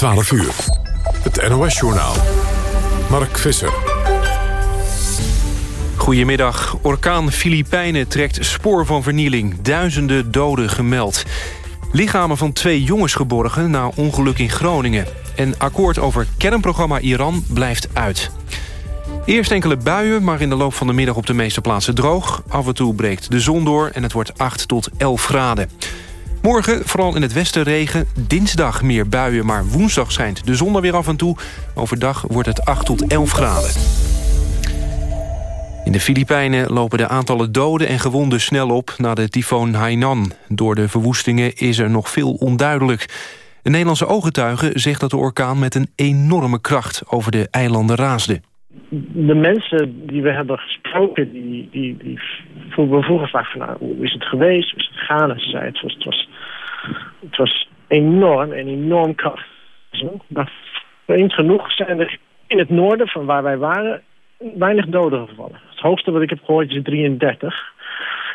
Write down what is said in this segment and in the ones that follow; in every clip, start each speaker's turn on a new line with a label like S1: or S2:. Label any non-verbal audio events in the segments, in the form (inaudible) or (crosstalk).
S1: 12 uur. Het NOS-journaal. Mark Visser.
S2: Goedemiddag. Orkaan Filipijnen trekt spoor van vernieling. Duizenden doden gemeld. Lichamen van twee jongens geborgen na ongeluk in Groningen. En akkoord over kernprogramma Iran blijft uit. Eerst enkele buien, maar in de loop van de middag op de meeste plaatsen droog. Af en toe breekt de zon door en het wordt 8 tot 11 graden. Morgen vooral in het westen regen. Dinsdag meer buien, maar woensdag schijnt de zon er weer af en toe. Overdag wordt het 8 tot 11 graden. In de Filipijnen lopen de aantallen doden en gewonden snel op... na de tyfoon Hainan. Door de verwoestingen is er nog veel onduidelijk. Een Nederlandse ooggetuige zegt dat de orkaan met een enorme kracht... over de eilanden raasde.
S3: De mensen die we hebben gesproken, die, die, vroegen vaak van... Nou, hoe is het geweest, hoe is het gegaan? Ze zei, het was, het was, het was enorm en enorm krachtig. Maar eens genoeg zijn er in het noorden van waar wij waren weinig doden gevallen. Het hoogste wat ik heb gehoord is 33.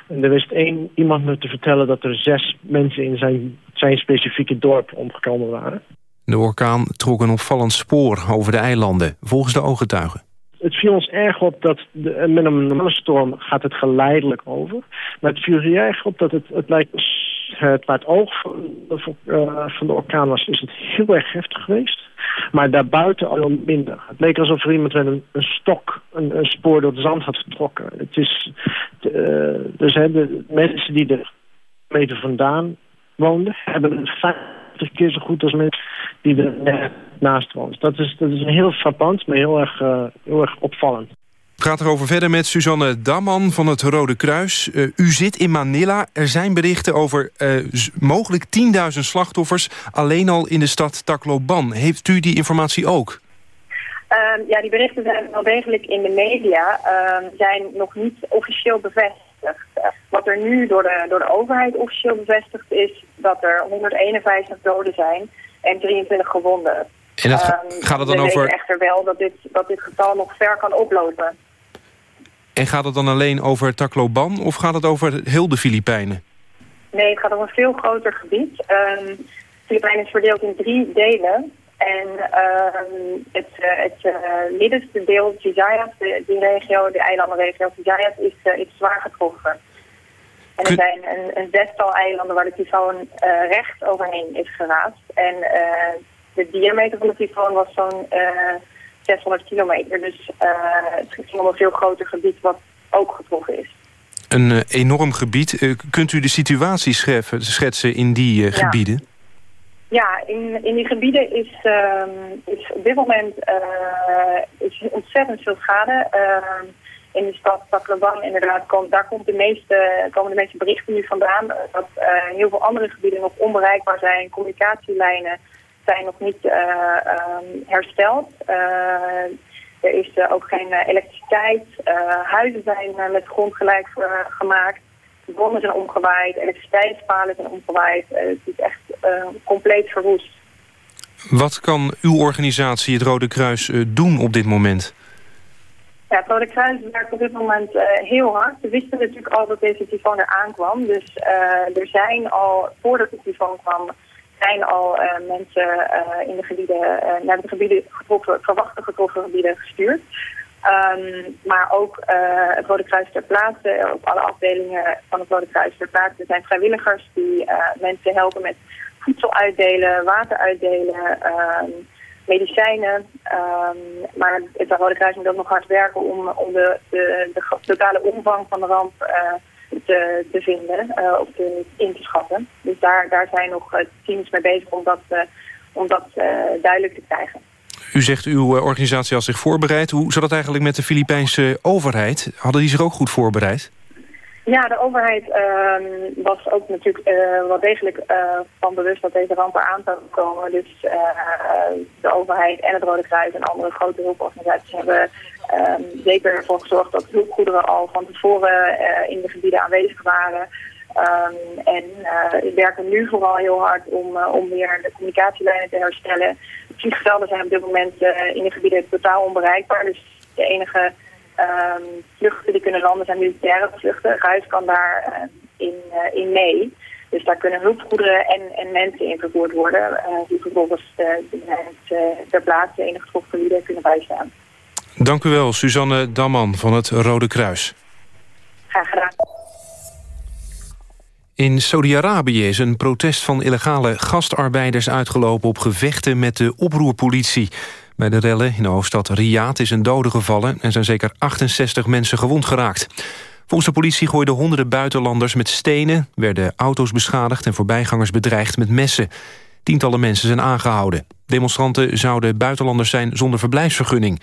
S3: En er wist één iemand me te vertellen dat er zes mensen in zijn, zijn specifieke dorp omgekomen waren.
S2: De orkaan trok een opvallend spoor over de eilanden, volgens de ooggetuigen.
S3: Het viel ons erg op dat de, met een normale storm gaat het geleidelijk over. Maar het viel erg op dat het, het lijkt het, waar het oog van, uh, van de orkaan was, is het heel erg heftig geweest. Maar daarbuiten al minder. Het leek alsof er iemand met een, een stok een, spoor door het zand had getrokken. Het is, uh, dus hebben mensen die er meter vandaan woonden, hebben het 50 keer zo goed als mensen die er naast woonden. Dat is, dat is heel frappant, maar heel erg, heel erg opvallend.
S2: Ik ga erover verder met Suzanne Damman van het Rode Kruis. Uh, u zit in Manila. Er zijn berichten over uh, mogelijk 10.000 slachtoffers... alleen al in de stad Tacloban. Heeft u die informatie ook?
S4: Uh, ja, die berichten zijn wel degelijk in de media. Uh, zijn nog niet officieel bevestigd. wat er nu door de, door de overheid officieel bevestigd is... dat er 151 doden zijn en 23 gewonden.
S2: En dat
S4: Ehm,
S2: gaat het dan
S4: we
S2: over...
S4: weten echter wel dat dit, dat dit getal nog ver kan oplopen.
S2: En gaat het dan alleen over Tacloban of gaat het over heel de Filipijnen?
S4: Nee, het gaat om een veel groter gebied. Um, Filipijnen is verdeeld in drie delen. En um, het, uh, het uh, middenste deel, Visayas, de, die regio, de eilandenregio Visayas, is, uh, is zwaar getroffen. En er zijn een, een zestal eilanden waar de tyfoon uh, recht overheen is geraasd. En de diameter van de tyfoon was zo'n 600 kilometer. Dus uh, het ging om een veel groter gebied wat ook getroffen is.
S2: Een eh, enorm gebied. Eh, kunt u de situatie schetsen in die eh,
S4: Ja.
S2: gebieden?
S4: Ja, in, in die gebieden is, um, is op dit moment uh, is ontzettend veel schade. Uh, in de stad Tacloban inderdaad, komt, daar komt de meeste, komen de meeste berichten nu vandaan. eh, Dat heel veel andere gebieden nog onbereikbaar zijn. Communicatielijnen zijn nog niet uh, um, hersteld. Uh, er is uh, ook geen elektriciteit. Huizen zijn met grond gelijk gemaakt. De bonnen zijn omgewaaid. Elektriciteitspalen zijn omgewaaid. Het is echt compleet verwoest.
S2: Wat kan uw organisatie, het Rode Kruis, eh, doen op dit moment?
S4: Ja, het Rode Kruis werkt op dit moment uh, heel hard. We wisten natuurlijk al dat deze tyfoon er aankwam. Dus uh, er zijn al, voordat de tyfoon kwam, zijn al uh, mensen uh, in de gebieden, uh, naar de gebieden getroffen, verwachte getroffen gebieden gestuurd. Um, maar ook het Rode Kruis ter plaatse, op alle afdelingen van het Rode Kruis ter plaatse zijn vrijwilligers die mensen helpen met voedsel uitdelen, water uitdelen, um, medicijnen. Um, maar het Rode Kruis moet ook nog hard werken om, om de, de, de totale omvang van de ramp uh, te, te vinden uh, of te, in te schatten. Dus daar, daar zijn nog uh, teams mee bezig om dat, uh, om dat duidelijk te krijgen.
S2: U zegt uw organisatie had zich voorbereid. Hoe zat het eigenlijk met de Filipijnse overheid? Hadden die zich ook goed voorbereid?
S4: Ja, de overheid uh, was ook natuurlijk uh, wel degelijk uh, van bewust dat deze ramp eraan zou komen. Dus de overheid en het Rode Kruis en andere grote hulporganisaties hebben um, zeker ervoor gezorgd dat hulpgoederen al van tevoren uh, in de gebieden aanwezig waren. Um, en uh, werken nu vooral heel hard om, uh, om weer de communicatielijnen te herstellen. De vliegvelden zijn op dit moment in de gebieden totaal onbereikbaar. Dus de enige um, vluchten die kunnen landen zijn militaire vluchten. Ruis kan daar in, in mee. Dus daar kunnen hulpgoederen en, en mensen in vervoerd worden... die vervolgens de, de, ter plaatse enige gebieden kunnen bijstaan.
S2: Dank u wel, Suzanne Damman van het Rode Kruis.
S4: Graag gedaan.
S2: In Saudi-Arabië is een protest van illegale gastarbeiders uitgelopen... op gevechten met de oproerpolitie. Bij de rellen in de hoofdstad Riyadh is een dode gevallen... en zijn zeker 68 mensen gewond geraakt. Volgens de politie gooiden honderden buitenlanders met stenen... werden auto's beschadigd en voorbijgangers bedreigd met messen. Tientallen mensen zijn aangehouden. Demonstranten zouden buitenlanders zijn zonder verblijfsvergunning.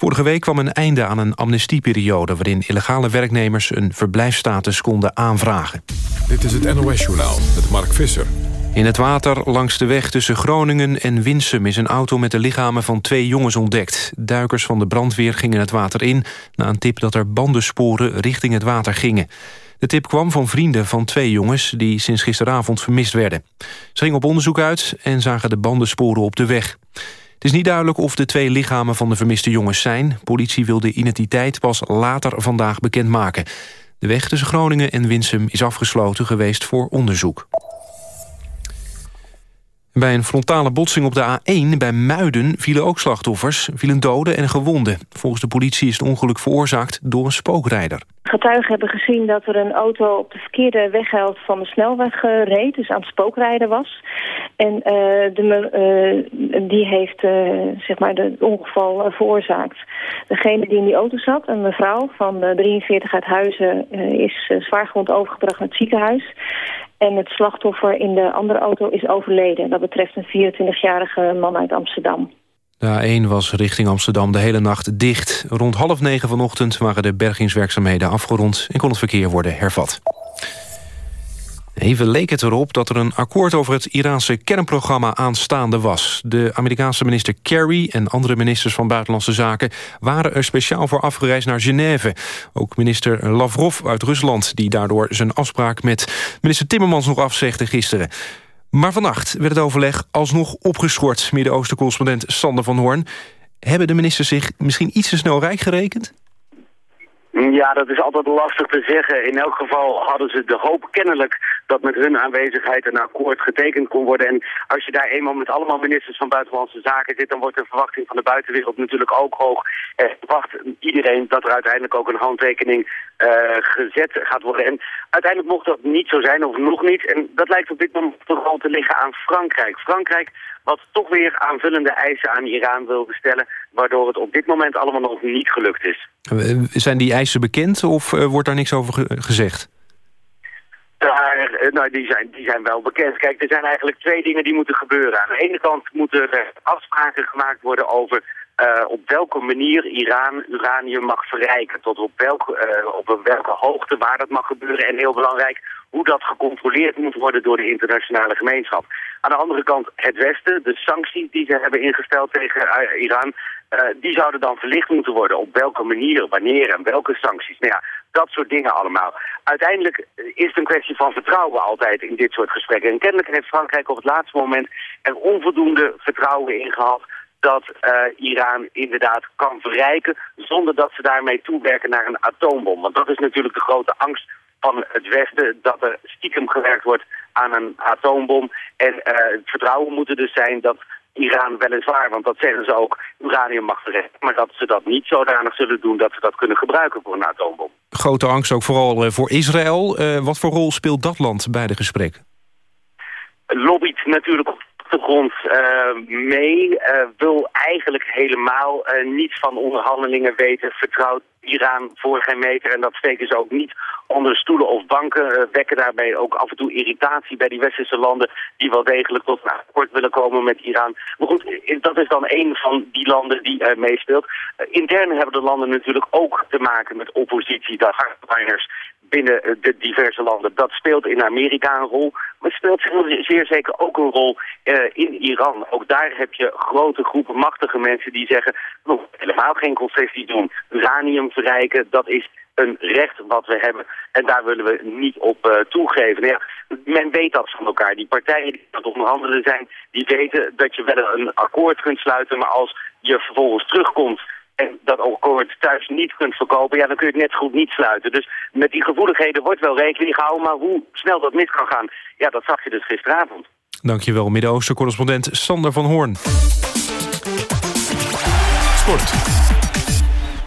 S2: Vorige week kwam een einde aan een amnestieperiode... waarin illegale werknemers een verblijfsstatus konden aanvragen.
S1: Dit is het NOS-journaal met Mark Visser.
S2: In het water langs de weg tussen Groningen en Winsum... is een auto met de lichamen van twee jongens ontdekt. Duikers van de brandweer gingen het water in... na een tip dat er bandensporen richting het water gingen. De tip kwam van vrienden van twee jongens... die sinds gisteravond vermist werden. Ze gingen op onderzoek uit en zagen de bandensporen op de weg. Het is niet duidelijk of de twee lichamen van de vermiste jongens zijn. Politie wil de identiteit pas later vandaag bekendmaken. De weg tussen Groningen en Winsum is afgesloten geweest voor onderzoek. Bij een frontale botsing op de A1 bij Muiden vielen ook slachtoffers, vielen doden en gewonden. Volgens de politie is het ongeluk veroorzaakt door een spookrijder.
S5: Getuigen hebben gezien dat er een auto op de verkeerde weghelft van de snelweg uh, reed, dus aan het spookrijden was. En uh, de, uh, die heeft zeg maar het ongeval veroorzaakt. Degene die in die auto zat, een mevrouw van 43 uit Huizen, is zwaargewond overgebracht naar het ziekenhuis. En het slachtoffer in de andere auto is overleden. Dat betreft een 24-jarige man uit Amsterdam.
S2: De A1 was richting Amsterdam de hele nacht dicht. Rond half negen vanochtend waren de bergingswerkzaamheden afgerond... en kon het verkeer worden hervat. Even leek het erop dat er een akkoord over het Iraanse kernprogramma aanstaande was. De Amerikaanse minister Kerry en andere ministers van Buitenlandse Zaken... waren er speciaal voor afgereisd naar Genève. Ook minister Lavrov uit Rusland, die daardoor zijn afspraak met minister Timmermans nog afzegde gisteren. Maar vannacht werd het overleg alsnog opgeschort. Midden-Oosten-correspondent Sander van Hoorn. Hebben de ministers zich misschien iets te snel rijk gerekend?
S6: Ja, dat is altijd lastig te zeggen. In elk geval hadden ze de hoop kennelijk dat met hun aanwezigheid een akkoord getekend kon worden. En als je daar eenmaal met allemaal ministers van Buitenlandse Zaken zit, dan wordt de verwachting van de buitenwereld natuurlijk ook hoog. En verwacht iedereen dat er uiteindelijk ook een handtekening uh, gezet gaat worden. En uiteindelijk mocht dat niet zo zijn, of nog niet. En dat lijkt op dit moment vooral te liggen aan Frankrijk. Frankrijk wat toch weer aanvullende eisen aan Iran wilde stellen... waardoor het op dit moment allemaal nog niet gelukt is.
S2: Eh, zijn die eisen bekend of uh, wordt daar niks over ge gezegd?
S6: Daar, eh, nou, die, zijn, die zijn wel bekend. Kijk, er zijn eigenlijk twee dingen die moeten gebeuren. Aan de ene kant moeten er afspraken gemaakt worden over uh, op welke manier Iran uranium mag verrijken. Tot op, welke, uh, op welke hoogte waar dat mag gebeuren. En heel belangrijk, hoe dat gecontroleerd moet worden door de internationale gemeenschap. Aan de andere kant het Westen, de sancties die ze hebben ingesteld tegen uh, Iran... die zouden dan verlicht moeten worden. Op welke manier, wanneer en welke sancties. Nou ja, dat soort dingen allemaal. Uiteindelijk is het een kwestie van vertrouwen altijd in dit soort gesprekken. En kennelijk heeft Frankrijk op het laatste moment er onvoldoende vertrouwen in gehad dat Iran inderdaad kan verrijken zonder dat ze daarmee toewerken naar een atoombom. Want dat is natuurlijk de grote angst van het Westen, dat er stiekem gewerkt wordt aan een atoombom. En uh, het vertrouwen moet er dus zijn dat Iran weliswaar, want dat zeggen ze ook, uranium mag verrijken. Maar dat ze dat niet zodanig zullen doen dat ze dat kunnen gebruiken voor een atoombom.
S2: Grote angst ook vooral uh, voor Israël. Uh, wat voor rol speelt dat land bij de gesprekken?
S6: Lobbyt natuurlijk op achtergrond uh, mee. Uh, wil eigenlijk helemaal uh, niets van onderhandelingen weten. Vertrouwt Iran voor geen meter. En dat steken ze ook niet onder stoelen of banken. wekken daarbij ook af en toe irritatie bij die westerse landen... die wel degelijk tot een akkoord willen komen met Iran. Maar goed, dat is dan een van die landen die meespeelt. intern hebben de landen natuurlijk ook te maken met oppositie. De hardliners binnen eh, de diverse landen. Dat speelt in Amerika een rol, maar het speelt zeer zeker ook een rol uh, in Iran. Ook daar heb je grote groepen machtige mensen die zeggen... nog helemaal geen concessies doen, uranium verrijken, dat is een recht wat we hebben. En daar willen we niet op uh, toegeven. Nou ja, men weet dat van elkaar. Die partijen die aan het onderhandelen zijn, die weten dat je wel een akkoord kunt sluiten... maar als je vervolgens terugkomt en dat akkoord thuis niet kunt verkopen, ja, dan kun je het net goed niet sluiten. Dus met die gevoeligheden wordt wel rekening gehouden, maar hoe snel dat mis kan gaan, ja, dat zag je dus gisteravond.
S2: Dankjewel, Midden-Oosten-correspondent Sander van Hoorn. Sport.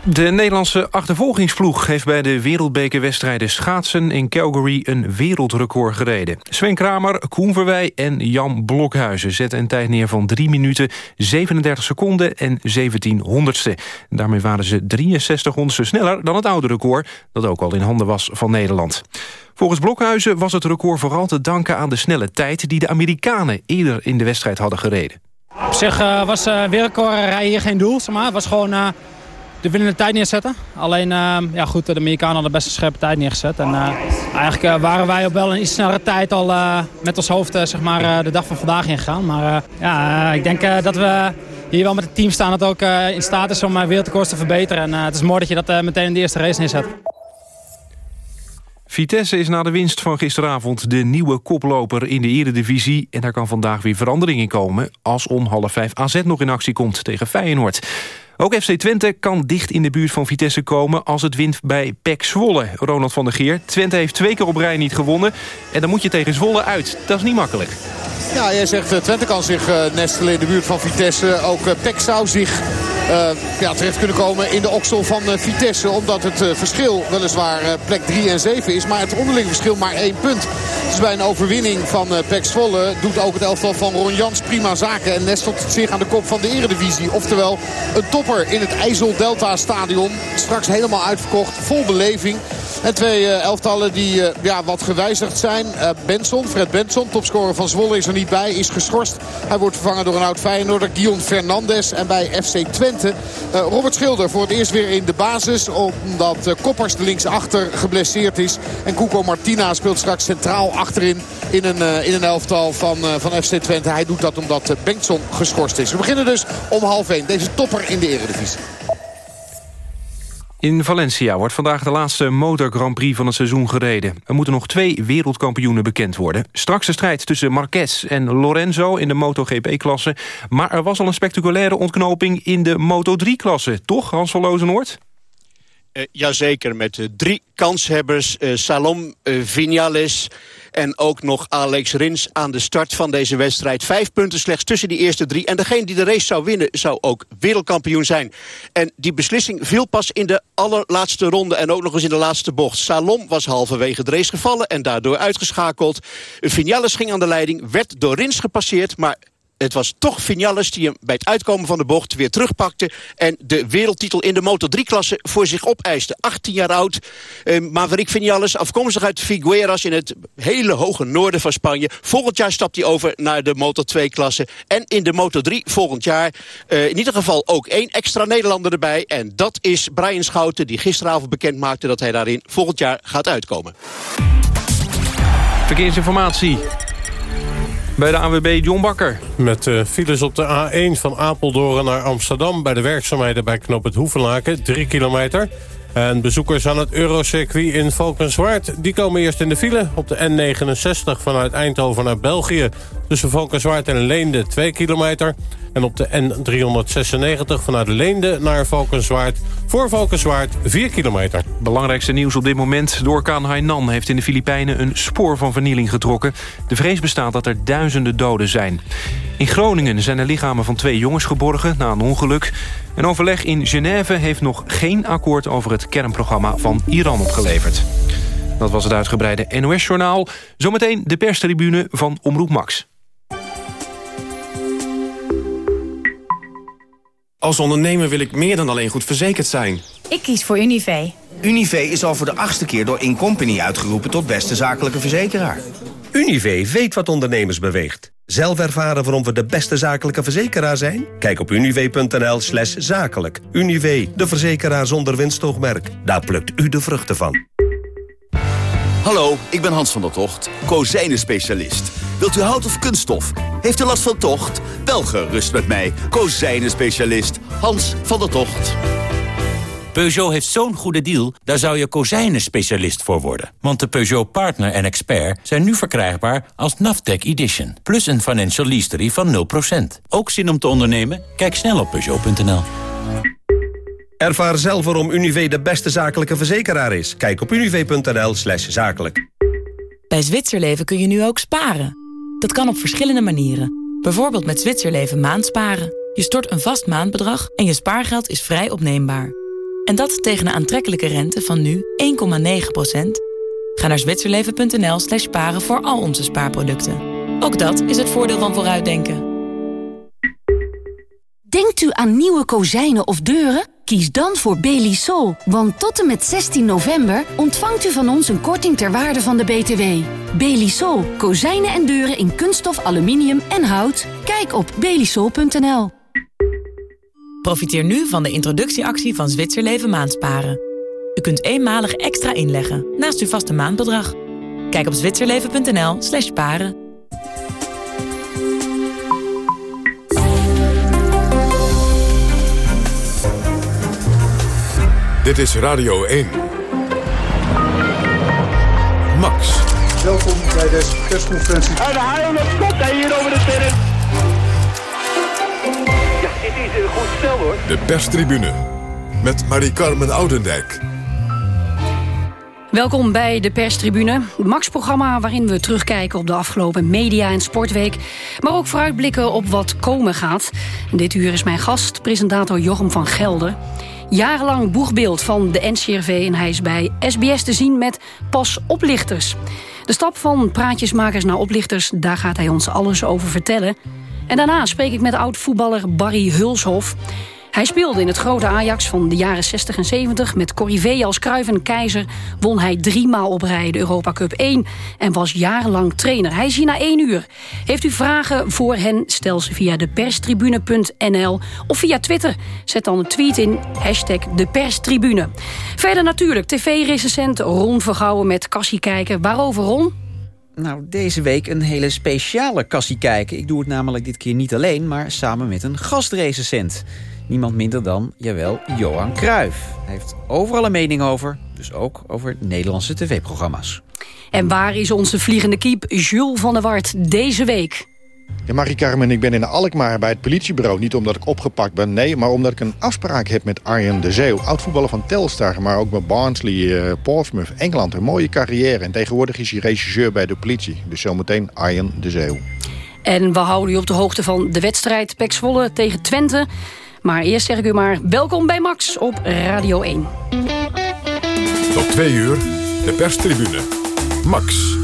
S2: De Nederlandse achtervolgingsploeg heeft bij de wereldbekerwedstrijden schaatsen in Calgary een wereldrecord gereden. Sven Kramer, Koen Verwij en Jan Blokhuizen zetten een tijd neer van 3 minuten 37 seconden en 17 honderdste. Daarmee waren ze 63 honderdste sneller dan het oude record dat ook al in handen was van Nederland. Volgens Blokhuizen was het record vooral te danken aan de snelle tijd die de Amerikanen eerder in de wedstrijd hadden gereden.
S7: Op zich uh, was uh, wereldrecord rijden hier geen doel, maar. Het was gewoon... Uh de tijd neerzetten. Alleen, uh, ja goed, de Amerikanen hadden best een scherpe tijd neergezet. En uh, eigenlijk uh, waren wij op wel een iets snellere tijd al met ons hoofd zeg maar, de dag van vandaag ingegaan. Maar ja, ik denk dat we hier wel met het team staan dat ook in staat is om wereldrecords te verbeteren. En het is mooi dat je dat meteen in de eerste race neerzet.
S2: Vitesse is na de winst van gisteravond de nieuwe koploper in de eredivisie. En daar kan vandaag weer verandering in komen als om half vijf AZ nog in actie komt tegen Feyenoord. Ook FC Twente kan dicht in de buurt van Vitesse komen... als het wint bij PEC Zwolle. Ronald van der Geer. Twente heeft twee keer op rij niet gewonnen. En dan moet je tegen Zwolle uit. Dat is niet makkelijk.
S8: Ja, jij zegt uh, Twente kan zich uh, nestelen in de buurt van Vitesse. Ook uh, PEC zou zich ja, terecht kunnen komen in de oksel van Vitesse. Omdat het verschil weliswaar plek 3 en 7 is. Maar het onderling verschil maar één punt. Dus bij een overwinning van PEC Zwolle doet ook het elftal van Ron Jans prima zaken. En nestelt zich aan de kop van de eredivisie. Oftewel een topper in het IJssel Delta Stadion. Straks helemaal uitverkocht, vol beleving. En twee uh, elftallen die uh, ja, wat gewijzigd zijn. Uh, Benson, Fred Benson, topscorer van Zwolle is er niet bij. Is geschorst. Hij wordt vervangen door een oud Feyenoorder, Guillaume Fernandes. En bij FC Twente Robert Schilder voor het eerst weer in de basis. Omdat Koppers linksachter geblesseerd is. En Cuco Martina speelt straks centraal achterin in een, in een elftal van, van FC Twente. Hij doet dat omdat Benson geschorst is. We beginnen dus om half 1. Deze topper in de Eredivisie.
S2: In Valencia wordt vandaag de laatste motor Grand Prix van het seizoen gereden. Er moeten nog twee wereldkampioenen bekend worden. Straks de strijd tussen Marquez en Lorenzo in de MotoGP-klasse. Maar er was al een spectaculaire ontknoping in de Moto3-klasse. Toch, Hans van Lozenoord?
S9: Uh, jazeker, met uh, drie kanshebbers. Uh, Salom, Vinales en ook nog Alex Rins aan de start van deze wedstrijd. Vijf punten slechts tussen die eerste drie. En degene die de race zou winnen zou ook wereldkampioen zijn. En die beslissing viel pas in de allerlaatste ronde en ook nog eens in de laatste bocht. Salom was halverwege de race gevallen en daardoor uitgeschakeld. Vinales ging aan de leiding, werd door Rins gepasseerd... maar het was toch Vinales die hem bij het uitkomen van de bocht weer terugpakte... en de wereldtitel in de Moto3-klasse voor zich opeiste. 18 jaar oud, eh, Maverick Vinales, afkomstig uit Figueras... in het hele hoge noorden van Spanje. Volgend jaar stapt hij over naar de Moto2-klasse. En in de Moto3 volgend jaar eh, in ieder geval ook één extra Nederlander erbij. En dat is Brian Schouten, die gisteravond bekend maakte... dat hij daarin volgend jaar gaat uitkomen.
S2: Verkeersinformatie bij de AWB John Bakker.
S1: Met uh, files op de A1 van Apeldoorn naar Amsterdam... bij de werkzaamheden bij Knop het Hoevenlaken, 3 kilometer. En bezoekers aan het Eurocircuit in Valkenswaard... die komen eerst in de file op de N69 vanuit Eindhoven naar België. Tussen Valkenswaard en Leende 2 kilometer. En op de N396 vanuit Leende naar Valkenswaard... voor Valkenswaard 4 kilometer.
S2: Belangrijkste nieuws op dit moment. De orkaan Hainan heeft in de Filipijnen een spoor van vernieling getrokken. De vrees bestaat dat er duizenden doden zijn. In Groningen zijn er lichamen van twee jongens geborgen na een ongeluk. Een overleg in Genève heeft nog geen akkoord over het kernprogramma van Iran opgeleverd. Dat was het uitgebreide NOS-journaal. Zometeen de perstribune van Omroep Max.
S10: Als ondernemer wil ik meer dan alleen goed verzekerd zijn.
S11: Ik kies voor Univé.
S12: Univé is al voor de achtste keer door Incompany uitgeroepen tot beste zakelijke verzekeraar.
S13: Univé weet wat ondernemers beweegt. Zelf ervaren waarom we de beste zakelijke verzekeraar zijn? Kijk op univ.nl slash zakelijk. Univ, de verzekeraar zonder winstoogmerk. Daar plukt u de vruchten van.
S14: Hallo, ik ben Hans van der Tocht, kozijnen-specialist. Wilt u hout of kunststof? Heeft u last van tocht? Wel gerust met mij, kozijnen-specialist Hans van der Tocht.
S15: Peugeot heeft zo'n goede deal, daar zou je kozijnen-specialist voor worden. Want de Peugeot Partner en Expert zijn nu verkrijgbaar als Naftec Edition. Plus een financial leasery van 0%. Ook zin om te ondernemen? Kijk snel op Peugeot.nl. Ervaar zelf waarom Univé de beste zakelijke verzekeraar is. Kijk op univé.nl slash zakelijk.
S16: Bij Zwitserleven kun je nu ook sparen. Dat kan op verschillende manieren. Bijvoorbeeld met Zwitserleven maandsparen. Je stort een vast maandbedrag en je spaargeld is vrij opneembaar. En dat tegen een aantrekkelijke rente van nu 1,9%. Ga naar zwitserleven.nl slash sparen voor al onze spaarproducten. Ook dat is het voordeel van vooruitdenken.
S17: Denkt u aan nieuwe kozijnen of deuren? Kies dan voor Belisol, want tot en met 16 november ontvangt u van ons een korting ter waarde van de BTW. Belisol, kozijnen en deuren in kunststof, aluminium en hout. Kijk op belisol.nl.
S16: Profiteer nu van de introductieactie van Zwitserleven Maandsparen. U kunt eenmalig extra inleggen naast uw vaste maandbedrag. Kijk op zwitserleven.nl slash paren.
S1: Dit is Radio 1. Max.
S18: Welkom bij deze persconferentie.
S19: En de haal komt hij hier over de terrein. Een goed spel hoor.
S1: De perstribune. Met Marie-Carmen Oudendijk.
S20: Welkom bij de perstribune, het Max-programma waarin we terugkijken op de afgelopen media- en sportweek, maar ook vooruitblikken op wat komen gaat. En dit uur is mijn gast, presentator Jochem van Gelder. Jarenlang boegbeeld van de NCRV en hij is bij SBS te zien met Pas Oplichters. De stap van praatjesmakers naar oplichters, daar gaat hij ons alles over vertellen. En daarna spreek ik met oud-voetballer Barry Hulshof. Hij speelde in het grote Ajax van de jaren 60 en 70. Met Corrivé als Cruijff en Keizer won hij driemaal op rij de Europa Cup 1... en was jarenlang trainer. Hij is hier na één uur. Heeft u vragen voor hen, stel ze via deperstribune.nl of via Twitter. Zet dan een tweet in, hashtag deperstribune. Verder natuurlijk tv-recensent Ron Vergouwen met Cassie Kijken. Waarover, Ron?
S21: Nou, deze week een hele speciale kassie kijken. Ik doe het namelijk dit keer niet alleen, maar samen met een gastrecensent. Niemand minder dan, jawel, Johan Cruijff. Hij heeft overal een mening over, dus ook over Nederlandse tv-programma's.
S20: En waar is onze vliegende kiep Jules van der Wart deze week?
S22: Ja, Marie-Carmen, ik ben in Alkmaar bij het politiebureau. Niet omdat ik opgepakt ben, nee, maar omdat ik een afspraak heb met Arjen de Zeeuw. Oud-voetballer van Telstar, maar ook bij Barnsley, uh, Portsmouth, Engeland. Een mooie carrière. En tegenwoordig is hij regisseur bij de politie. Dus zometeen Arjen de Zeeuw.
S20: En we houden u op de hoogte van de wedstrijd Pek Zwolle tegen Twente. Maar eerst zeg ik u maar welkom bij Max op Radio 1.
S1: Tot twee uur, de perstribune. Max.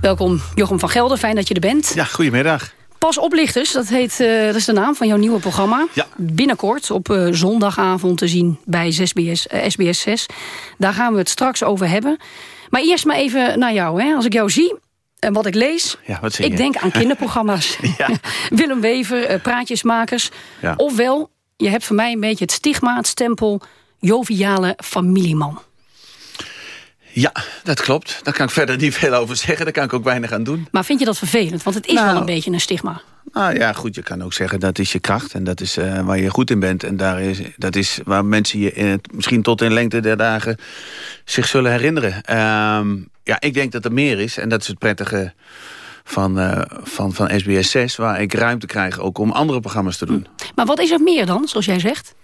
S20: Welkom Jochem van Gelder, fijn dat je er bent.
S23: Ja, goedemiddag.
S20: Pas oplichters, dat, heet, uh, dat is de naam van jouw nieuwe programma.
S23: Ja.
S20: Binnenkort op uh, zondagavond te zien bij SBS, uh, SBS 6. Daar gaan we het straks over hebben. Maar eerst maar even naar jou. Hè. Als ik jou zie en wat ik lees,
S23: ja, wat
S20: ik denk aan kinderprogramma's. (laughs)
S23: ja. (laughs)
S20: Willem Wever, praatjesmakers.
S23: Ja.
S20: Ofwel, je hebt voor mij een beetje het stigma, het stempel... joviale familieman.
S23: Ja, dat klopt. Daar kan ik verder niet veel over zeggen. Daar kan ik ook weinig aan doen.
S20: Maar vind je dat vervelend? Want het is
S23: Nou,
S20: wel een beetje een stigma.
S23: Nou ja, goed, je kan ook zeggen dat is je kracht. En dat is uh, waar je goed in bent. En daar is, dat is waar mensen je in het, misschien tot in lengte der dagen zich zullen herinneren. Um, ja, ik denk dat er meer is. En dat is het prettige van, uh, van, van SBS 6. Waar ik ruimte krijg ook om andere programma's te doen.
S20: Maar wat is er meer dan, zoals jij zegt?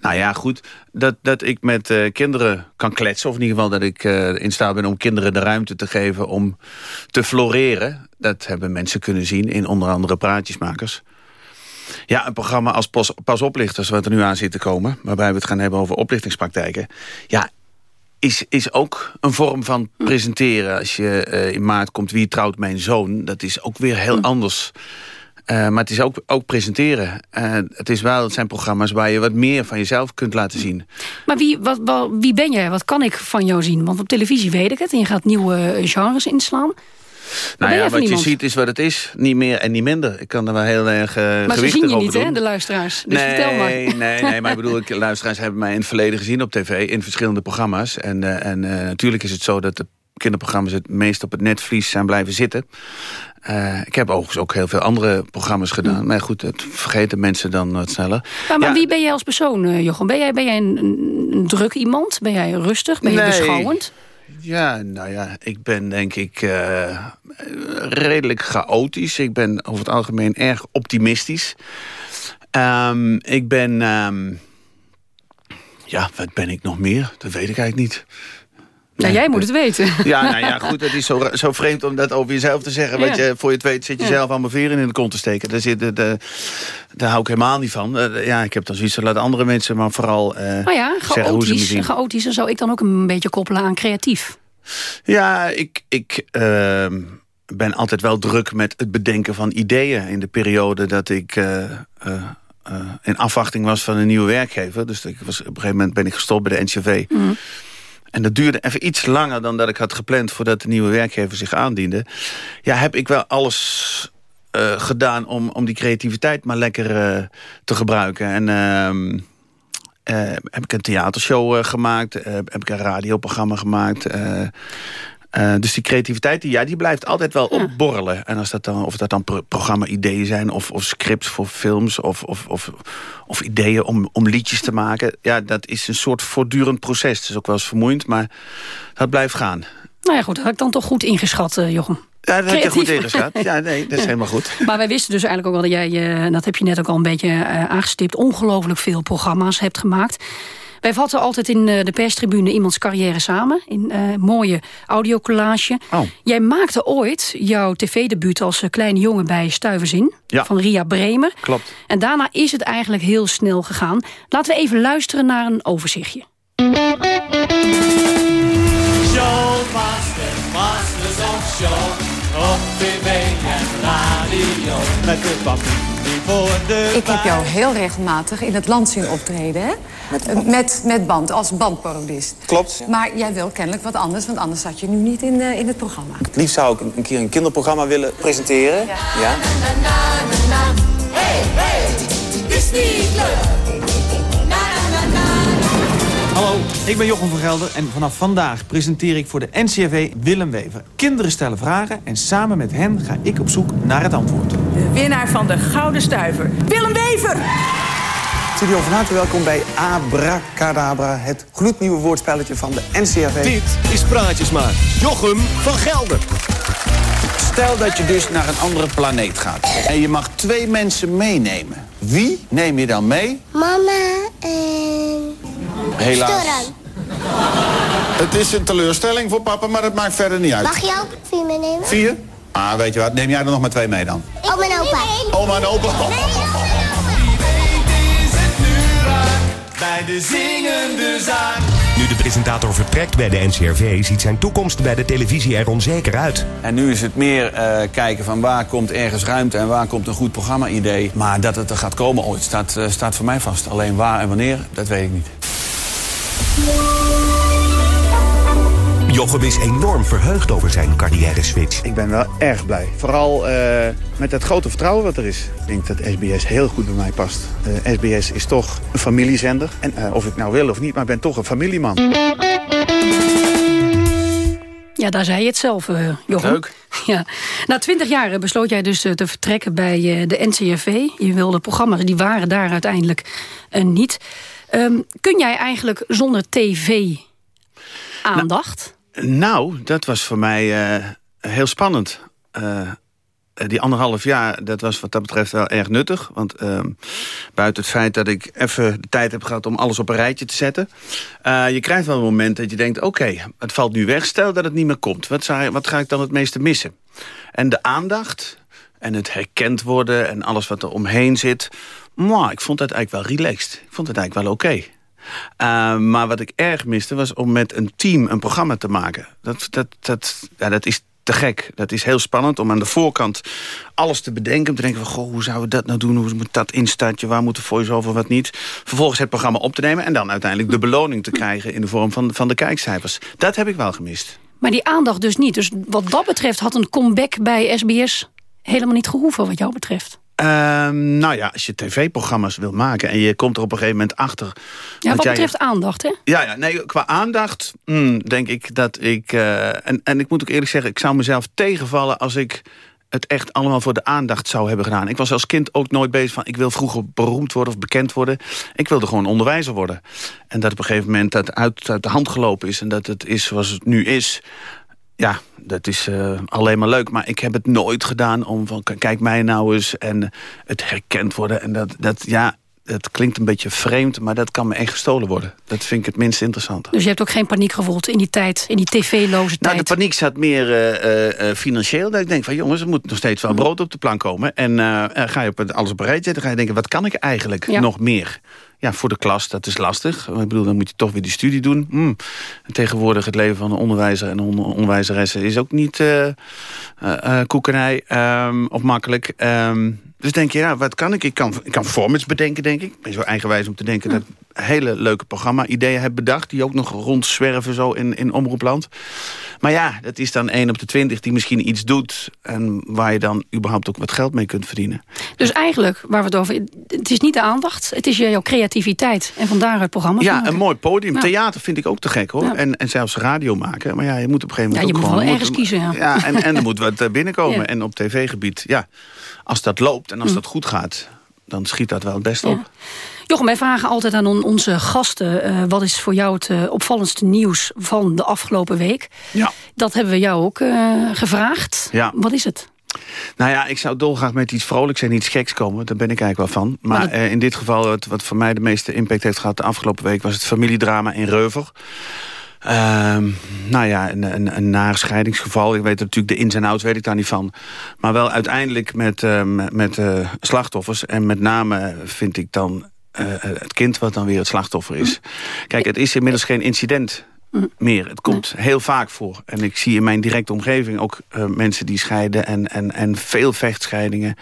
S23: Nou ja, goed, dat, dat ik met uh, kinderen kan kletsen... of in ieder geval dat ik uh, in staat ben om kinderen de ruimte te geven... om te floreren, dat hebben mensen kunnen zien... in onder andere Praatjesmakers. Ja, een programma als Pas, Pas Oplichters, wat er nu aan zit te komen... waarbij we het gaan hebben over oplichtingspraktijken... ja, is, is ook een vorm van presenteren. Als je uh, in maart komt, wie trouwt mijn zoon... dat is ook weer heel anders... Uh, maar het is ook, ook presenteren. Uh, het, is wel, het zijn programma's waar je wat meer van jezelf kunt laten zien.
S20: Maar wie, wat, wat, wie ben jij? Wat kan ik van jou zien? Want op televisie weet ik het. En je gaat nieuwe genres inslaan.
S23: Nou ja, wat je ziet is wat het is. Niet meer en niet minder. Ik kan er wel heel erg uh,
S20: Maar ze zien je niet, hè, de luisteraars. Dus
S23: nee,
S20: vertel maar.
S23: Nee, nee, maar ik bedoel, ik, luisteraars hebben mij in het verleden gezien op tv. In verschillende programma's. En, uh, en uh, natuurlijk is het zo dat de kinderprogramma's het meest op het netvlies zijn blijven zitten. Uh, ik heb overigens ook heel veel andere programma's gedaan. Mm. Maar goed, dat vergeten mensen dan wat sneller.
S20: Maar, maar
S23: ja.
S20: wie ben jij als persoon, Jochem? Ben jij, ben jij een, druk iemand? Ben jij rustig? Ben je beschouwend?
S23: Ja, nou ja, ik ben denk ik uh, redelijk chaotisch. Ik ben over het algemeen erg optimistisch. Um, ik ben... Um, Ja, wat ben ik nog meer? Dat weet ik eigenlijk niet.
S20: Ja, jij moet het weten. (laughs)
S23: Ja, nou ja, goed, het is zo, zo vreemd om dat over jezelf te zeggen. Want
S20: Ja.
S23: je, voor je het weet zit je
S20: Ja.
S23: zelf allemaal veren in de kont te steken. Daar, zit, de, de, daar hou ik helemaal niet van. Eh, ja, ik heb dan zoiets laat andere mensen maar vooral
S20: Maar ja,
S23: zeggen hoe ze me
S20: chaotisch,
S23: zien.
S20: chaotisch dan zou ik dan ook een beetje koppelen aan creatief.
S23: Ja, ik, ik ehm, ben altijd wel druk met het bedenken van ideeën... in de periode dat ik eh, in afwachting was van een nieuwe werkgever. Dus ik was, op een gegeven moment ben ik gestopt bij de NCV. En dat duurde even iets langer dan dat ik had gepland... voordat de nieuwe werkgever zich aandiende. Ja, heb ik wel alles eh, gedaan om, om die creativiteit maar lekker eh, te gebruiken. En... ehm, eh, heb ik een theatershow gemaakt. heb ik een radioprogramma gemaakt. Eh, dus die creativiteit, die, ja, die blijft altijd wel opborrelen. En als dat dan, of dat dan pro- programma-ideeën zijn... Of, of scripts voor films... Of, of, of, of ideeën om, om liedjes te maken... ja, dat is een soort voortdurend proces. Het is ook wel eens vermoeiend, maar dat blijft gaan.
S20: Nou ja, goed, dat had ik dan toch goed ingeschat, eh, Jochem.
S23: Ja, dat heb je goed ingeschat. Ja, nee, dat is helemaal goed.
S20: Maar wij wisten dus eigenlijk ook wel dat jij, eh, en dat heb je net ook al een beetje aangestipt, ongelooflijk veel programma's hebt gemaakt. Wij vatten altijd in eh, de perstribune iemands carrière samen. In eh mooie audiocollage.
S23: Oh.
S20: Jij maakte ooit jouw tv-debuut als eh, kleine jongen bij Stuiverzin.
S23: Ja.
S20: Van Ria Bremer.
S23: Klopt.
S20: En daarna is het eigenlijk heel snel gegaan. Laten we even luisteren naar een overzichtje.
S24: Showmaster, Masters of Show. Op tv en radio. Met de papi voor de
S25: Ik heb jou heel regelmatig in het land zien optreden, hè? Met, met, band, als bandparodist.
S26: Klopt.
S25: Maar jij wil kennelijk wat anders, want anders zat je nu niet in, eh, in het programma.
S26: Het liefst zou ik een- een keer een kinderprogramma willen presenteren. Ja.
S24: Hey, hey, is niet leuk.
S27: Hallo, ik ben Jochem van Gelder en vanaf vandaag presenteer ik voor de NCRV Willem Wever. Kinderen stellen vragen en samen met hen ga ik op zoek naar het antwoord.
S28: De winnaar van de Gouden Stuiver, Willem Wever!
S26: Studio van harte welkom bij Abracadabra, het gloednieuwe woordspelletje van de NCRV.
S29: Dit is Praatjesmaak. Jochem van Gelder.
S23: Stel dat je dus naar een andere planeet gaat. En je mag twee mensen meenemen. Wie neem je dan mee?
S30: Mama en...
S23: Helaas.
S30: Storan.
S31: Het is een teleurstelling voor papa, maar het maakt verder niet uit.
S30: Mag je ook vier meenemen?
S31: Vier? Ah, weet je wat, neem jij er nog maar twee mee dan.
S30: Oma en opa.
S31: Oma en opa.
S24: Bij de zingende zaak.
S32: Nu de presentator vertrekt bij de NCRV... ziet zijn toekomst bij de televisie er onzeker uit.
S23: En nu is het meer eh, kijken van waar komt ergens ruimte en waar komt een goed programma-idee. Maar dat het er gaat komen ooit staat, eh, staat voor mij vast. Alleen waar en wanneer, dat weet ik niet.
S32: Jochem is enorm verheugd over zijn carrière-switch.
S33: Ik ben wel erg blij. Vooral eh, met het grote vertrouwen wat er is. Ik denk dat SBS heel goed bij mij past. Eh, SBS is toch een familiezender. En eh, of ik nou wil of niet, maar ik ben toch een familieman.
S20: Ja, daar zei je het zelf, eh Jochem.
S23: Leuk. (laughs)
S20: Ja. Na twintig jaar eh, besloot jij dus eh, te vertrekken bij eh, de NCRV. Je wilde programma's, die waren daar uiteindelijk eh, niet. Ehm, kun jij eigenlijk zonder tv-aandacht?
S23: Nou, dat was voor mij eh, heel spannend. Eh, die anderhalf jaar, dat was wat dat betreft wel erg nuttig. Want ehm, buiten het feit dat ik even de tijd heb gehad om alles op een rijtje te zetten. eh, je krijgt wel een moment dat je denkt, oké, het valt nu weg. Stel dat het niet meer komt. Wat, wat ga ik dan het meeste missen? En de aandacht en het herkend worden en alles wat er omheen zit. Ik vond dat eigenlijk wel relaxed. Ik vond het eigenlijk wel oké. Uh, maar wat ik erg miste was om met een team een programma te maken. Dat, dat, dat, ja, dat is te gek. Dat is heel spannend om aan de voorkant alles te bedenken. Om te denken van, goh, hoe zouden we dat nou doen? Hoe moet dat instartje? Waar moet de voice-over, wat niet? Vervolgens het programma op te nemen... en dan uiteindelijk de beloning te krijgen... in de vorm van, van de kijkcijfers. Dat heb ik wel gemist.
S20: Maar die aandacht dus niet. Dus wat dat betreft had een comeback bij SBS helemaal niet gehoeven wat jou betreft.
S23: Um, nou ja, als je tv-programma's wil maken... en je komt er op een gegeven moment achter...
S20: Ja, wat jij... betreft aandacht, hè?
S23: Ja, ja nee, qua aandacht mm, denk ik dat ik... Uh, en, en ik moet ook eerlijk zeggen, ik zou mezelf tegenvallen... als ik het echt allemaal voor de aandacht zou hebben gedaan. Ik was als kind ook nooit bezig van... ik wil vroeger beroemd worden of bekend worden. Ik wilde gewoon onderwijzer worden. En dat op een gegeven moment dat uit, uit de hand gelopen is... en dat het is zoals het nu is... Ja, dat is uh, alleen maar leuk. Maar ik heb het nooit gedaan om van kijk mij nou eens en het herkend worden. En dat, dat ja, dat klinkt een beetje vreemd, maar dat kan me echt gestolen worden. Dat vind ik het minst interessante.
S20: Dus je hebt ook geen paniek gevoeld in die tijd, in die tv-loze tijd?
S23: Nou, de paniek zat meer uh, uh, financieel. Dat ik denk van jongens, er moet nog steeds wel brood op de plank komen. En uh, ga je op alles op een rijtje zetten, ga je denken, wat kan ik eigenlijk ja. nog meer? Ja, voor de klas, dat is lastig. Ik bedoel, dan moet je toch weer die studie doen. Hmm. En tegenwoordig het leven van een onderwijzer en een onderwijzeressen... is ook niet uh, uh, koekenij um, of makkelijk. Um, dus denk je, ja, wat kan ik? Ik kan, ik kan formats bedenken, denk ik. Ik ben zo eigenwijs om te denken dat hele leuke programma-ideeën heb bedacht... die ook nog rondzwerven zo in, in Omroepland. Maar ja, dat is dan 1 op de 20 die misschien iets doet... en waar je dan überhaupt ook wat geld mee kunt verdienen.
S20: Dus eigenlijk, waar we het over... het is niet de aandacht, het is jouw creativiteit... en vandaar het programma.
S23: Ja,
S20: maken.
S23: een mooi podium. Ja. Theater vind ik ook te gek, hoor. Ja. En, en zelfs radio maken. Maar ja, je moet op een gegeven moment
S20: ja, je
S23: ook
S20: moet
S23: gewoon...
S20: wel ergens kiezen, ja.
S23: ja en, en er moet wat binnenkomen. (laughs) En op tv-gebied, ja, als dat loopt en als
S20: Mm.
S23: dat goed gaat... dan schiet dat wel het best op.
S20: Jochem, wij vragen altijd aan on onze gasten... Uh, wat is voor jou het uh, opvallendste nieuws van de afgelopen week?
S23: Ja.
S20: Dat hebben we jou ook uh, gevraagd.
S23: Ja.
S20: Wat is het?
S23: Nou ja, ik zou dolgraag met iets vrolijks en iets geks komen. Daar ben ik eigenlijk wel van. Maar, maar dat... in dit geval, wat, wat voor mij de meeste impact heeft gehad... de afgelopen week was het familiedrama in Reuver. Uh, nou ja, een, een, een naar scheidingsgeval. Ik weet natuurlijk de ins en outs, weet ik daar niet van. Maar wel uiteindelijk met, uh, met uh, slachtoffers. En met name vind ik dan uh, het kind wat dan weer het slachtoffer is. Kijk, het is inmiddels geen incident meer. Het komt heel vaak voor. En ik zie in mijn directe omgeving ook mensen die scheiden... En, en, en veel vechtscheidingen.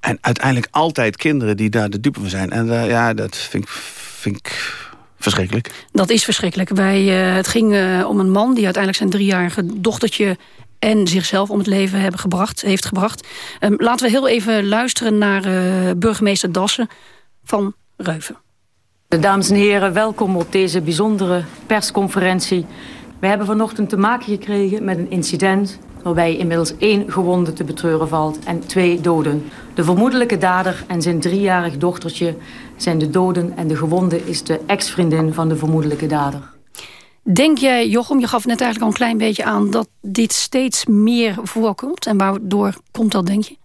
S23: En uiteindelijk altijd kinderen die daar de dupe van zijn. En ja, dat vind ik... Vind ik verschrikkelijk.
S20: Dat is verschrikkelijk. Wij, het ging om een man die uiteindelijk zijn driejarige dochtertje en zichzelf om het leven hebben gebracht, heeft gebracht. Um, laten we heel even luisteren naar burgemeester Dassen van Reuven.
S34: Dames en heren, welkom op deze bijzondere persconferentie. We hebben vanochtend te maken gekregen met een incident waarbij inmiddels één gewonde te betreuren valt en twee doden. De vermoedelijke dader en zijn driejarig dochtertje zijn de doden... en de gewonde is de ex-vriendin van de vermoedelijke dader.
S20: Denk jij, Jochem, je gaf net eigenlijk al een klein beetje aan... dat dit steeds meer voorkomt? En waardoor komt dat, denk je?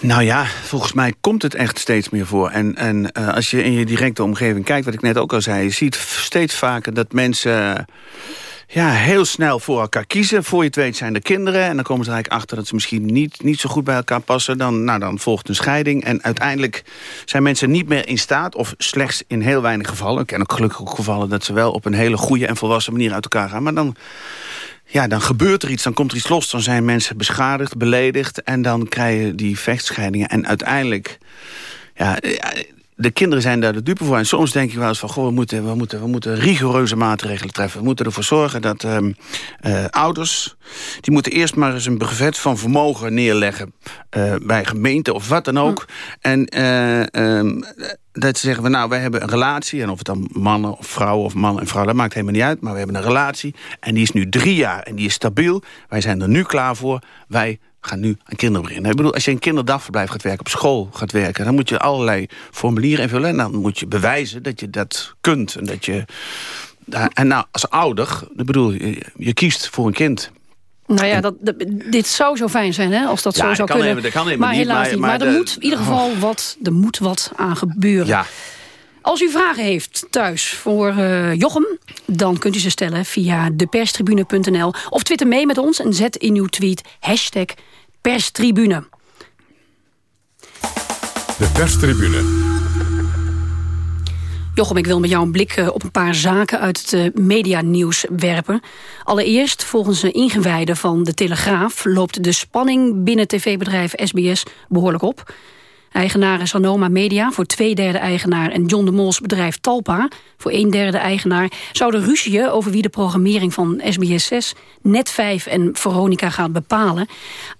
S23: Nou ja, volgens mij komt het echt steeds meer voor. En, en uh, als je in je directe omgeving kijkt, wat ik net ook al zei... je ziet steeds vaker dat mensen ja, heel snel voor elkaar kiezen. Voor je het weet zijn er kinderen. En dan komen ze eigenlijk achter dat ze misschien niet, niet zo goed bij elkaar passen. Dan, nou, dan volgt een scheiding. En uiteindelijk zijn mensen niet meer in staat... of slechts in heel weinig gevallen... ik ken ook gelukkig gevallen dat ze wel op een hele goede en volwassen manier uit elkaar gaan. Maar dan, ja, dan gebeurt er iets, dan komt er iets los. Dan zijn mensen beschadigd, beledigd. En dan krijg je die vechtscheidingen. En uiteindelijk... Ja, de kinderen zijn daar de dupe voor. En soms denk ik wel eens van, goh, we moeten, we moeten, we moeten rigoureuze maatregelen treffen. We moeten ervoor zorgen dat um, uh, ouders... die moeten eerst maar eens een brevet van vermogen neerleggen... Uh, bij gemeente of wat dan ook. En uh, um, dat ze zeggen, we, nou, wij hebben een relatie... en of het dan mannen of vrouwen of man en vrouw... dat maakt helemaal niet uit, maar we hebben een relatie... en die is nu drie jaar en die is stabiel. Wij zijn er nu klaar voor. Wij gaan nu aan kinderen beginnen. Ik bedoel, als je een kinderdagverblijf gaat werken, op school gaat werken... dan moet je allerlei formulieren invullen... en dan moet je bewijzen dat je dat kunt. En, dat je, en nou, als ouder, ik bedoel, je, je kiest voor een kind...
S20: Nou ja, dat, dit zou zo fijn zijn, hè, als dat
S23: ja,
S20: zo zou
S23: kan
S20: kunnen.
S23: Even, dat kan
S20: maar
S23: niet,
S20: helaas
S23: maar,
S20: niet.
S23: Maar,
S20: maar,
S23: de,
S20: er moet in ieder geval wat, er moet wat aan gebeuren.
S23: Ja.
S20: Als u vragen heeft thuis voor uh, Jochem... dan kunt u ze stellen via deperstribune.nl... of twitter mee met ons en zet in uw tweet hashtag perstribune.
S1: De perstribune.
S20: Jochem, ik wil met jou een blik uh, op een paar zaken uit het uh, medianieuws werpen. Allereerst, volgens een ingewijde van De Telegraaf... loopt de spanning binnen tv-bedrijf SBS behoorlijk op. Eigenaar is Anoma Media, voor twee derde eigenaar... en John de Mols bedrijf Talpa, voor een derde eigenaar... zouden ruzieën over wie de programmering van SBS 6... Net 5 en Veronica gaat bepalen.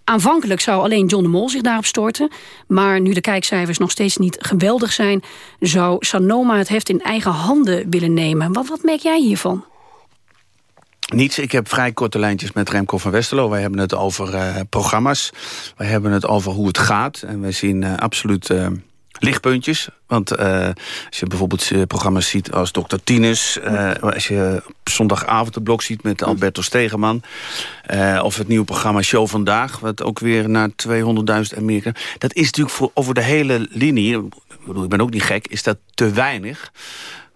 S20: Aanvankelijk zou alleen John de Mol zich daarop storten... maar nu de kijkcijfers nog steeds niet geweldig zijn... zou Sanoma het heft in eigen handen willen nemen. Wat, wat merk jij hiervan?
S23: Niets. Ik heb vrij korte lijntjes met Remco van Westerlo. Wij hebben het over uh, programma's. Wij hebben het over hoe het gaat. En wij zien uh, absoluut uh, lichtpuntjes. Want als je bijvoorbeeld programma's ziet als Dr. Tinus... Als je op zondagavond het blok ziet met Alberto Stegeman... Of het nieuwe programma Show Vandaag... wat ook weer naar 200.000 en meer... dat is natuurlijk voor, over de hele linie bedoel, ik ben ook niet gek, is dat te weinig.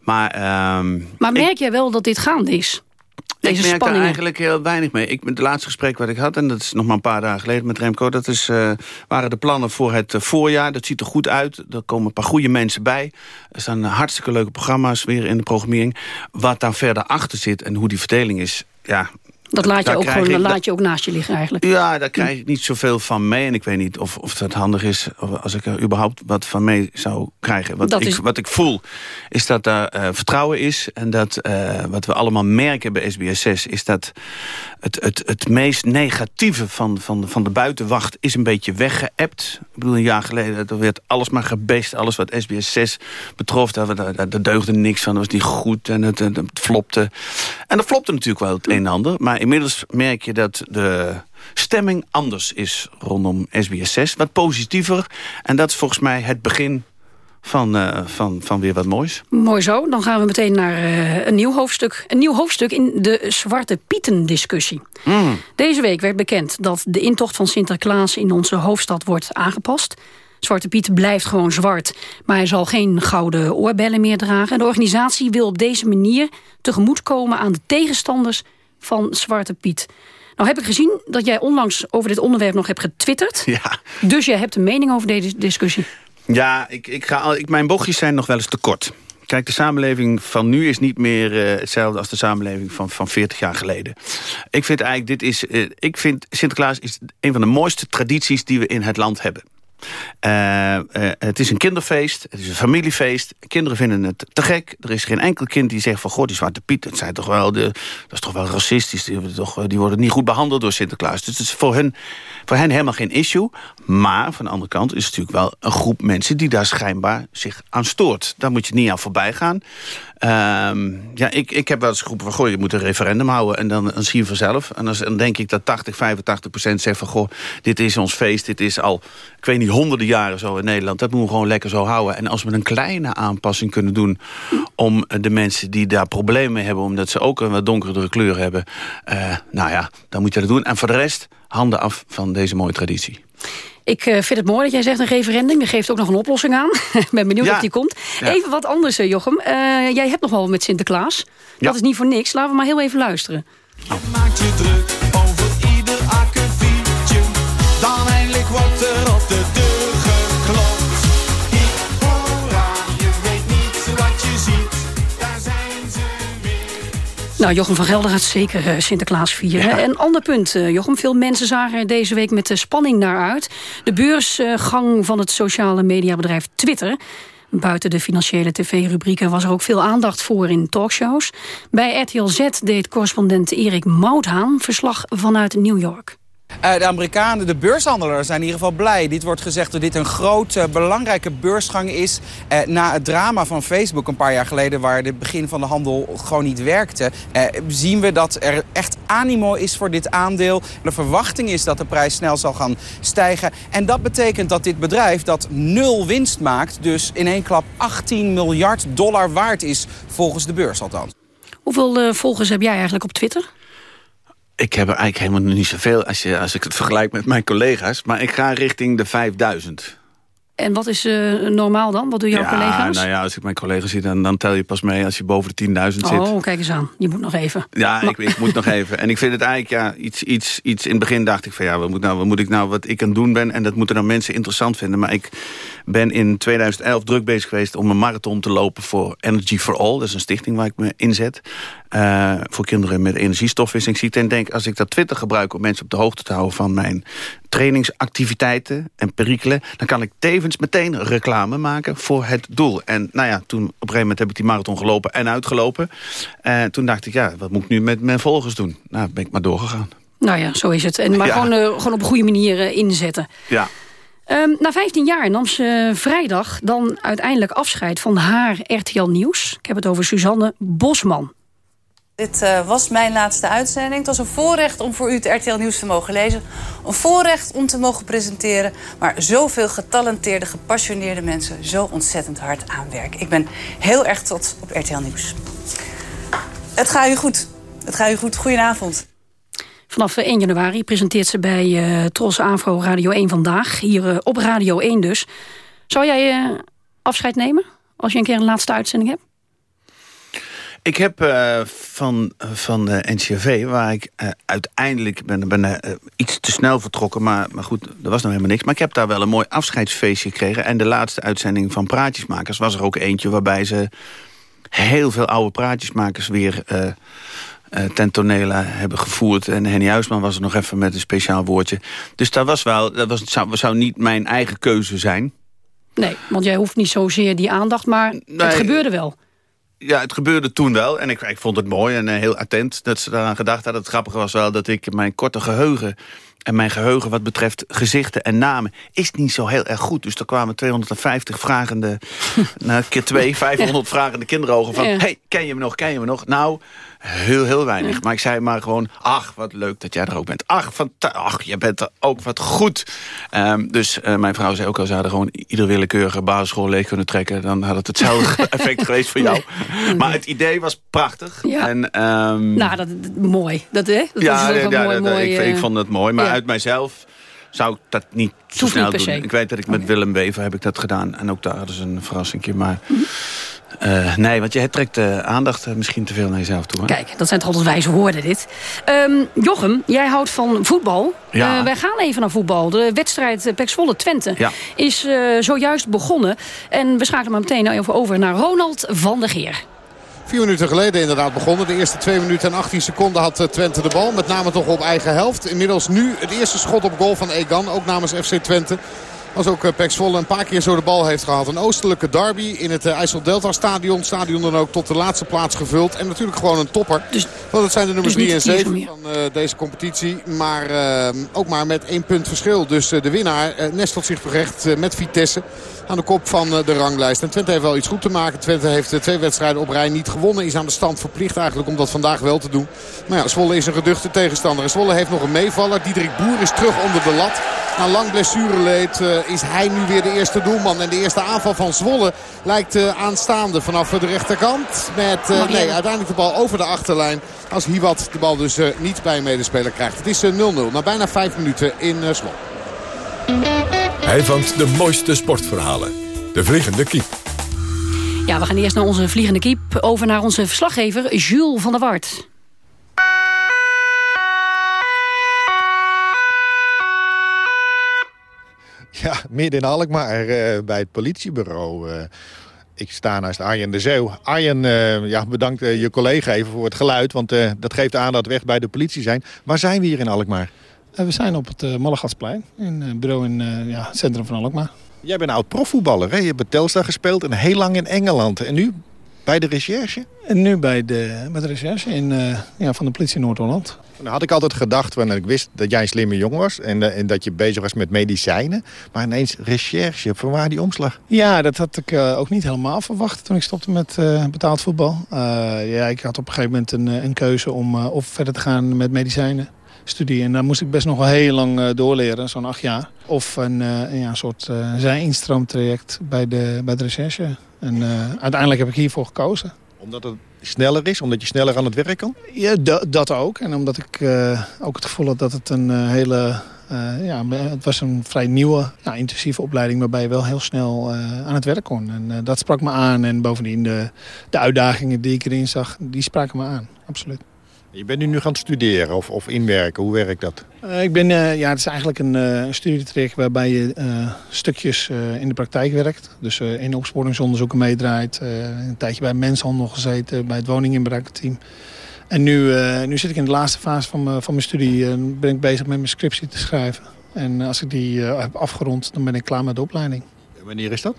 S23: Maar, ehm,
S20: maar merk jij wel dat dit gaande is? Deze
S23: ik merk
S20: spanningen.
S23: daar eigenlijk heel weinig mee. Ik, het laatste gesprek wat ik had, en dat is nog maar een paar dagen geleden met Remco... dat is, eh, waren de plannen voor het eh, voorjaar. Dat ziet er goed uit. Er komen een paar goede mensen bij. Er staan hartstikke leuke programma's weer in de programmering. Wat daar verder achter zit en hoe die verdeling is... ja,
S20: Dat laat je, ook gewoon,
S23: ik-
S20: laat je ook naast je liggen eigenlijk.
S23: ja, daar krijg ik niet zoveel van mee. En ik weet niet of, of dat handig is, of als ik er überhaupt wat van mee zou krijgen. Wat,
S20: Dat
S23: ik,
S20: is-
S23: wat ik voel, is dat daar eh, vertrouwen is. En dat eh, wat we allemaal merken bij SBS6... is dat het, het, het meest negatieve van, van, van de buitenwacht is een beetje weggeëpt. Ik bedoel, een jaar geleden er werd alles maar gebeest. Alles wat SBS6 betrof, daar, daar deugde niks van. Dat was niet goed en het, het, het flopte. En dat flopte natuurlijk wel het een en ander. Maar inmiddels merk je dat de stemming anders is rondom SBS6. Wat positiever. En dat is volgens mij het begin van, eh, van, van weer wat moois.
S20: Mooi zo. Dan gaan we meteen naar eh, een nieuw hoofdstuk. Een nieuw hoofdstuk in de Zwarte Pieten discussie.
S23: Mm.
S20: Deze week werd bekend dat de intocht van Sinterklaas in onze hoofdstad wordt aangepast. Zwarte Piet blijft gewoon zwart, maar hij zal geen gouden oorbellen meer dragen. De organisatie wil op deze manier tegemoetkomen aan de tegenstanders van Zwarte Piet. Nou heb ik gezien dat jij onlangs over dit onderwerp nog hebt getwitterd.
S23: Ja.
S20: Dus jij hebt een mening over deze discussie.
S23: Ja, ik, ik ga al, ik, mijn bochtjes zijn nog wel eens te kort. Kijk, de samenleving van nu is niet meer eh, hetzelfde als de samenleving van, van 40 jaar geleden. Ik vind eigenlijk, dit is, eh, ik vind Sinterklaas is een van de mooiste tradities die we in het land hebben. Eh, eh, het is een kinderfeest, het is een familiefeest. Kinderen vinden het te gek. Er is geen enkel kind die zegt van... goh, die Zwarte Piet, dat, zijn toch wel de, dat is toch wel racistisch. Die, worden toch, die worden niet goed behandeld door Sinterklaas. Dus het is voor voor hen helemaal geen issue. Maar van de andere kant is het natuurlijk wel een groep mensen... die daar schijnbaar zich aan stoort. Daar moet je niet aan voorbij gaan. Ehm, ja, ik, ik heb wel eens geroepen van... goh, je moet een referendum houden en dan, dan zie je vanzelf. En dan, dan denk ik dat 80, 85 procent zegt van... goh, dit is ons feest, dit is al... ik weet niet, honderden jaren zo in Nederland. Dat moeten we gewoon lekker zo houden. En als we een kleine aanpassing kunnen doen... om de mensen die daar problemen mee hebben... omdat ze ook een wat donkerdere kleur hebben... eh, nou ja, dan moet je dat doen. En voor de rest, handen af van deze mooie traditie.
S20: Ik eh, vind het mooi dat jij zegt een referendum. Je geeft ook nog een oplossing aan. (laughs) Ik ben benieuwd
S23: Ja.
S20: of die komt.
S23: Ja.
S20: Even wat anders, eh, Jochem. Eh, jij hebt nog wel met Sinterklaas. Dat
S23: Ja.
S20: is niet voor niks. Laten we maar heel even luisteren.
S24: Maak je druk
S20: Nou, Jochem van Gelder gaat zeker eh, Sinterklaas vieren. Een ander punt, eh, Jochem. Veel mensen zagen er deze week met spanning naar uit. De beursgang van het sociale mediabedrijf Twitter. Buiten de financiële tv-rubrieken was er ook veel aandacht voor in talkshows. Bij RTL Z deed correspondent Erik Mouthaan verslag vanuit New York.
S35: Eh, de Amerikanen, de beurshandelaars zijn in ieder geval blij. Dit wordt gezegd dat dit een groot, eh, belangrijke beursgang is... eh, na het drama van Facebook een paar jaar geleden... waar het begin van de handel gewoon niet werkte... zien we dat er echt animo is voor dit aandeel. De verwachting is dat de prijs snel zal gaan stijgen. En dat betekent dat dit bedrijf dat nul winst maakt... dus in één klap 18 miljard dollar waard is, volgens de beurs althans.
S20: Hoeveel volgers heb jij eigenlijk op Twitter?
S23: Ik heb er eigenlijk helemaal niet zoveel als, je, als ik het vergelijk met mijn collega's. Maar ik ga richting de 5000.
S20: En wat is eh, normaal dan? Wat doen jouw
S23: ja,
S20: collega's?
S23: Nou ja, als ik mijn collega's zie, dan, dan tel je pas mee als je boven de 10.000 zit.
S20: Oh, kijk eens aan. Je moet nog even.
S23: Ja, ik, ik moet nog even. En ik vind het eigenlijk ja, iets, iets, iets... In het begin dacht ik van ja, wat moet, nou, wat moet ik nou wat ik aan het doen ben? En dat moeten dan mensen interessant vinden. Maar ik ben in 2011 druk bezig geweest om een marathon te lopen voor Energy for All. Dat is een stichting waar ik me inzet. eh, voor kinderen met energiestofwisselingsziekte. En denk, als ik dat Twitter gebruik om mensen op de hoogte te houden van mijn trainingsactiviteiten en perikelen, dan kan ik tevens meteen reclame maken voor het doel. En nou ja, toen op een gegeven moment heb ik die marathon gelopen en uitgelopen. En toen dacht ik, ja, wat moet ik nu met mijn volgers doen? Nou, ben ik maar doorgegaan.
S20: Nou ja, zo is het. En maar
S23: Ja.
S20: gewoon, eh, gewoon op een goede manier eh, inzetten.
S23: Ja.
S20: Ehm, na 15 jaar nam ze vrijdag dan uiteindelijk afscheid van haar RTL Nieuws. Ik heb het over Suzanne Bosman.
S36: Dit eh, was mijn laatste uitzending. Het was een voorrecht om voor u het RTL Nieuws te mogen lezen. Een voorrecht om te mogen presenteren. Maar zoveel getalenteerde, gepassioneerde mensen zo ontzettend hard aanwerken. Ik ben heel erg trots op RTL Nieuws. Het gaat u goed. Het gaat u goed. Goedenavond.
S20: Vanaf eh, 1 januari presenteert ze bij eh Tros Afro Radio 1 Vandaag. Hier eh, op Radio 1 dus. Zou jij afscheid nemen? Als je een keer een laatste uitzending hebt?
S23: Ik heb uh, van, van de NCRV, waar ik uh, uiteindelijk ben, ben uh, iets te snel vertrokken... Maar, maar goed, er was nog helemaal niks. Maar ik heb daar wel een mooi afscheidsfeestje gekregen. En de laatste uitzending van Praatjesmakers was er ook eentje... waarbij ze heel veel oude praatjesmakers weer ten tonele hebben gevoerd. En Henny Huisman was er nog even met een speciaal woordje. Dus dat was wel, dat was, zou, zou niet mijn eigen keuze zijn.
S20: Nee, want jij hoeft niet zozeer die aandacht, maar nee, het gebeurde wel
S23: ja, het gebeurde toen wel. En ik, ik vond het mooi en uh, heel attent dat ze daaraan gedacht hadden. Het grappige was wel dat ik mijn korte geheugen... en mijn geheugen wat betreft gezichten en namen... is niet zo heel erg goed. Dus er kwamen 250 vragende... (laughs) nou, keer twee, 500 vragende kinderogen van... Ja. hey, ken je me nog, ken je me nog? Nou, heel, heel weinig. Ja. Maar ik zei maar gewoon, ach, wat leuk dat jij er ook bent. Ach, van, ach je bent er ook wat goed. Um, dus uh, mijn vrouw zei ook al, ze hadden gewoon ieder willekeurige basisschool leeg kunnen trekken. Dan had het hetzelfde (laughs) effect geweest voor jou. Nee. Maar het idee was prachtig.
S20: Ja.
S23: En, um,
S20: nou, dat, mooi. Dat, hè? dat
S23: ja,
S20: is
S23: ja,
S20: ja mooi,
S23: dat,
S20: mooi,
S23: ik,
S20: uh,
S23: ik vond het mooi. Maar uit mijzelf zou ik dat niet zo snel
S20: niet
S23: doen. Ik weet dat ik met. Willem Wever heb ik dat gedaan. En ook daar hadden ze een verrassingje. Maar... Mm -hmm. Uh, nee, want je trekt de uh, aandacht uh, misschien te veel naar jezelf toe. Hè?
S20: Kijk, dat zijn toch altijd wijze woorden dit. Um, Jochem, jij houdt van voetbal.
S23: Ja.
S20: wij gaan even naar voetbal. De wedstrijd Zwolle Twente
S23: ja.
S20: is zojuist begonnen. En we schakelen maar meteen even over naar Ronald van der Geer.
S8: Vier minuten geleden inderdaad begonnen. De eerste 2 minuten en 18 seconden had Twente de bal. Met name toch op eigen helft. Inmiddels nu het eerste schot op goal van Egan. Ook namens FC Twente. Als ook uh, Pex Volle een paar keer zo de bal heeft gehad. Een oostelijke derby in het uh, IJssel Delta stadion. Stadion dan ook tot de laatste plaats gevuld. En natuurlijk gewoon een topper.
S20: Dus,
S8: Want het zijn de nummers 3
S20: dus
S8: en 7 van uh, deze competitie. Maar ook maar met één punt verschil. Dus de winnaar nestelt zich terecht met Vitesse aan de kop van de ranglijst. En Twente heeft wel iets goed te maken. Twente heeft twee wedstrijden op rij niet gewonnen. Is aan de stand verplicht eigenlijk om dat vandaag wel te doen. Maar ja, Zwolle is een geduchte tegenstander. En Zwolle heeft nog een meevaller. Diederik Boer is terug onder de lat. Na lang blessureleed uh, is hij nu weer de eerste doelman. En de eerste aanval van Zwolle lijkt aanstaande vanaf de rechterkant. Met uh, nee, uiteindelijk de bal over de achterlijn. Als Hiwat de bal dus niet bij een medespeler krijgt. Het is 0-0 na bijna 5 minuten in Zwolle.
S1: Hij vangt de mooiste sportverhalen. De Vliegende Kiep.
S20: Ja, we gaan eerst naar onze Vliegende Kiep. Over naar onze verslaggever Jules van der Wart.
S22: Ja, midden in Alkmaar uh, bij het politiebureau. Uh, ik sta naast Arjen de Zeeuw. Arjen, uh, ja, bedankt je collega even voor het geluid... want dat geeft aan dat we echt bij de politie zijn. Waar zijn we hier in Alkmaar?
S37: We zijn op het uh, Mallegatsplein, in het bureau in ja, het centrum van Alkmaar.
S22: Jij bent oud profvoetballer, hè? Je hebt bij Telstar gespeeld en heel lang in Engeland. En nu bij de recherche?
S37: En nu bij de, bij de recherche in, ja, van de politie Noord-Holland.
S22: Nou had ik altijd gedacht, wanneer ik wist dat jij een slimme jongen was... En, uh, en, dat je bezig was met medicijnen. Maar ineens recherche, van waar die omslag?
S37: Ja, dat had ik uh, ook niet helemaal verwacht toen ik stopte met betaald voetbal. ja, ik had op een gegeven moment een, een keuze om of verder te gaan met medicijnen. Studie. En daar moest ik best nog wel heel lang doorleren, zo'n acht jaar. Of een, een ja, soort zij-instroomtraject bij de, bij de recherche. En uiteindelijk heb ik hiervoor gekozen.
S22: Omdat het sneller is? Omdat je sneller aan het werk kan?
S37: Ja, dat ook. En omdat ik uh, ook het gevoel had dat het een uh, hele... Uh, ja, het was een vrij nieuwe, ja, intensieve opleiding... waarbij je wel heel snel aan het werk kon. En dat sprak me aan. En bovendien de, de uitdagingen die ik erin zag, die spraken me aan. Absoluut.
S22: Je bent nu, nu gaan studeren of, of inwerken. Hoe werkt dat?
S37: Uh, ik ben, uh, ja, het is eigenlijk een uh, studietraject waarbij je stukjes in de praktijk werkt. Dus in opsporingsonderzoeken meedraait. een tijdje bij menshandel gezeten, bij het woninginbraakteam. En nu, nu zit ik in de laatste fase van, van mijn studie en ben ik bezig met mijn scriptie te schrijven. En als ik die heb afgerond, dan ben ik klaar met de opleiding.
S22: En wanneer is dat?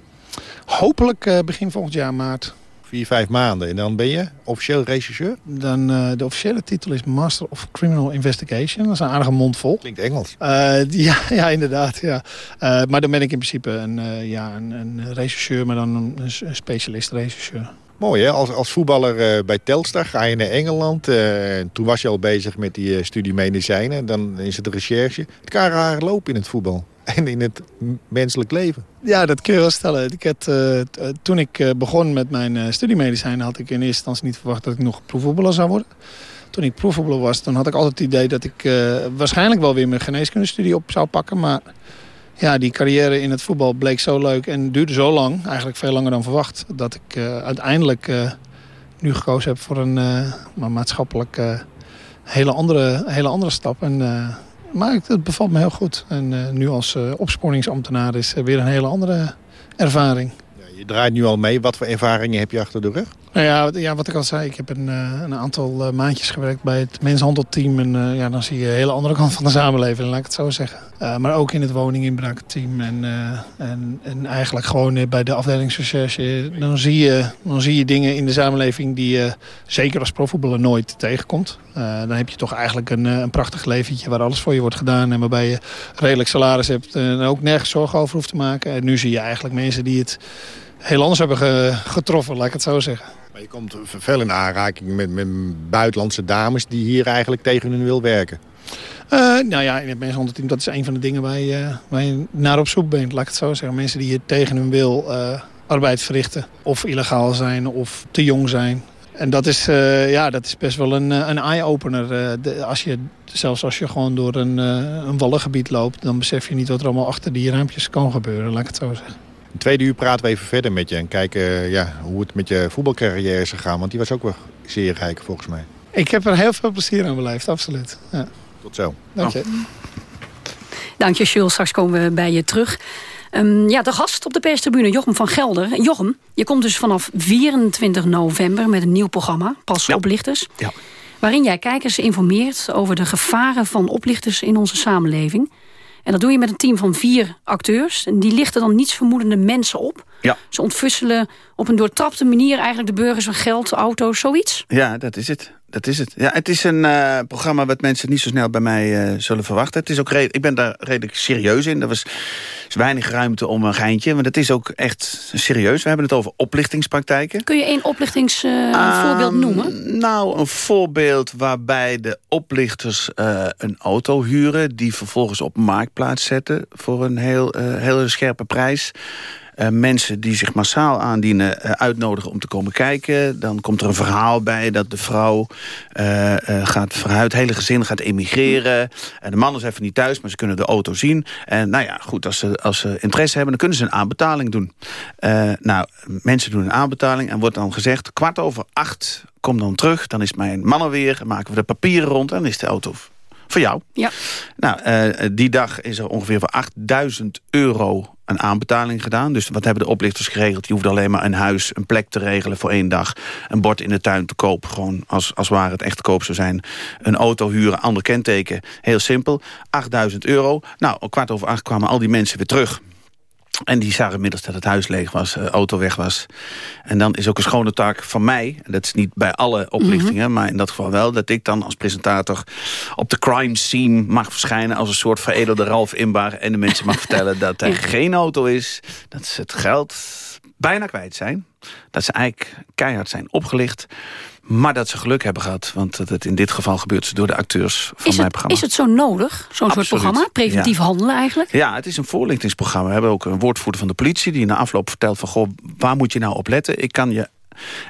S37: Hopelijk begin volgend jaar maart.
S22: Vier, vijf maanden. En dan ben je officieel rechercheur?
S37: Dan, uh, de officiële titel is Master of Criminal Investigation. Dat is een aardige mond vol.
S22: Klinkt Engels.
S37: Uh, (laughs) ja, ja, inderdaad. Ja. Uh, maar dan ben ik in principe een, ja, een, een rechercheur, maar dan een, een specialist rechercheur.
S22: Mooi hè, als, als voetballer bij Telstar ga je naar Engeland. toen was je al bezig met die studie medicijnen. Dan is het recherche. Het kan raar lopen in het voetbal (laughs) en in het menselijk leven.
S37: Ja, dat kun je wel stellen. Ik had, toen ik begon met mijn uh, studiemedicijnen... had ik in eerste instantie niet verwacht dat ik nog proefvoetballer zou worden. Toen ik proefvoetballer was, dan had ik altijd het idee dat ik waarschijnlijk wel weer mijn geneeskundestudie op zou pakken. Maar ja, die carrière in het voetbal bleek zo leuk en duurde zo lang, eigenlijk veel langer dan verwacht, dat ik uh, uiteindelijk uh, nu gekozen heb voor een uh, maatschappelijk hele, andere, hele andere stap. En, maar het bevalt me heel goed. En nu als opsporingsambtenaar is weer een hele andere ervaring.
S22: Je draait nu al mee. Wat voor ervaringen heb je achter de rug?
S37: Nou ja, ja, wat ik al zei, ik heb een, uh, een aantal uh, maandjes gewerkt bij het mensenhandelteam. En uh, ja, dan zie je een hele andere kant van de samenleving, laat ik het zo zeggen. maar ook in het woninginbraakteam en, en, en eigenlijk gewoon bij de afdelingsrecherche. Dan zie, je, dan zie je dingen in de samenleving die je zeker als profvoetballer nooit tegenkomt. dan heb je toch eigenlijk een, een prachtig leventje waar alles voor je wordt gedaan. En waarbij je redelijk salaris hebt en ook nergens zorgen over hoeft te maken. En nu zie je eigenlijk mensen die het heel anders hebben getroffen, laat ik het zo zeggen.
S22: Maar je komt veel in aanraking met, met buitenlandse dames die hier eigenlijk tegen hun wil werken.
S37: Uh, nou ja, in het mensenhandelteam, dat is een van de dingen waar je, uh, waar je naar op zoek bent, laat ik het zo zeggen. Mensen die hier tegen hun wil uh, arbeid verrichten. Of illegaal zijn, of te jong zijn. En dat is, ja, dat is best wel een, een eye-opener. als je, zelfs als je gewoon door een, een wallengebied loopt... dan besef je niet wat er allemaal achter die raampjes kan gebeuren, laat ik het zo zeggen.
S22: In tweede uur praten we even verder met je en kijken ja, hoe het met je voetbalcarrière is gegaan. Want die was ook wel zeer rijk volgens mij.
S37: Ik heb er heel veel plezier aan beleefd, absoluut. Ja.
S22: Tot zo.
S37: Dank je.
S20: Dank je, Jules. Straks komen we bij je terug. Um, ja, de gast op de perstribune, Jochem van Gelder. Jochem, je komt dus vanaf 24 november met een nieuw programma, Pas ja. Oplichters.
S23: Ja.
S20: Waarin jij kijkers informeert over de gevaren van oplichters in onze samenleving. En dat doe je met een team van vier acteurs. En die lichten dan nietsvermoedende mensen op.
S23: Ja.
S20: Ze ontfusselen op een doortrapte manier eigenlijk de burgers van geld, auto's, zoiets.
S23: Ja, dat is het. Dat is het. Ja, het is een uh, programma wat mensen niet zo snel bij mij uh, zullen verwachten. Het is ook ik ben daar redelijk serieus in. Er was is weinig ruimte om een geintje. Maar het is ook echt serieus. We hebben het over oplichtingspraktijken.
S20: Kun je één oplichtingsvoorbeeld uh, um, noemen?
S23: Nou, een voorbeeld waarbij de oplichters een auto huren... die vervolgens op marktplaats zetten voor een heel, hele scherpe prijs. Uh, mensen die zich massaal aandienen uh, uitnodigen om te komen kijken. Dan komt er een verhaal bij dat de vrouw uh, gaat verhuid, het hele gezin gaat emigreren. En de man is even niet thuis, maar ze kunnen de auto zien. En nou ja, goed, als ze, als ze interesse hebben, dan kunnen ze een aanbetaling doen. nou, mensen doen een aanbetaling en wordt dan gezegd... kwart over acht, kom dan terug, dan is mijn man er weer... maken we de papieren rond en is de auto voor jou.
S20: Ja.
S23: Nou, uh, die dag is er ongeveer voor 8000 euro een aanbetaling gedaan. Dus wat hebben de oplichters geregeld? Je hoeft alleen maar een huis, een plek te regelen voor één dag. Een bord in de tuin te koop. Gewoon als, als waar het echt te koop zou zijn. Een auto huren, ander kenteken. Heel simpel. 8000 euro. Nou, kwart over acht kwamen al die mensen weer terug. En die zagen inmiddels dat het huis leeg was, de auto weg was. En dan is ook een schone taak van mij... en dat is niet bij alle oplichtingen, mm -hmm. maar in dat geval wel... dat ik dan als presentator op de crime scene mag verschijnen... als een soort veredelde Ralf Inbar... en de mensen mag (laughs) vertellen dat er geen auto is... dat ze het geld bijna kwijt zijn. Dat ze eigenlijk keihard zijn opgelicht... Maar dat ze geluk hebben gehad. Want dat het in dit geval gebeurt door de acteurs van mijn
S20: het,
S23: programma.
S20: Is het zo nodig, zo'n soort programma? Preventief
S23: ja.
S20: handelen eigenlijk?
S23: Ja, het is een voorlichtingsprogramma. We hebben ook een woordvoerder van de politie... die na afloop vertelt van... Goh, waar moet je nou op letten? Ik kan je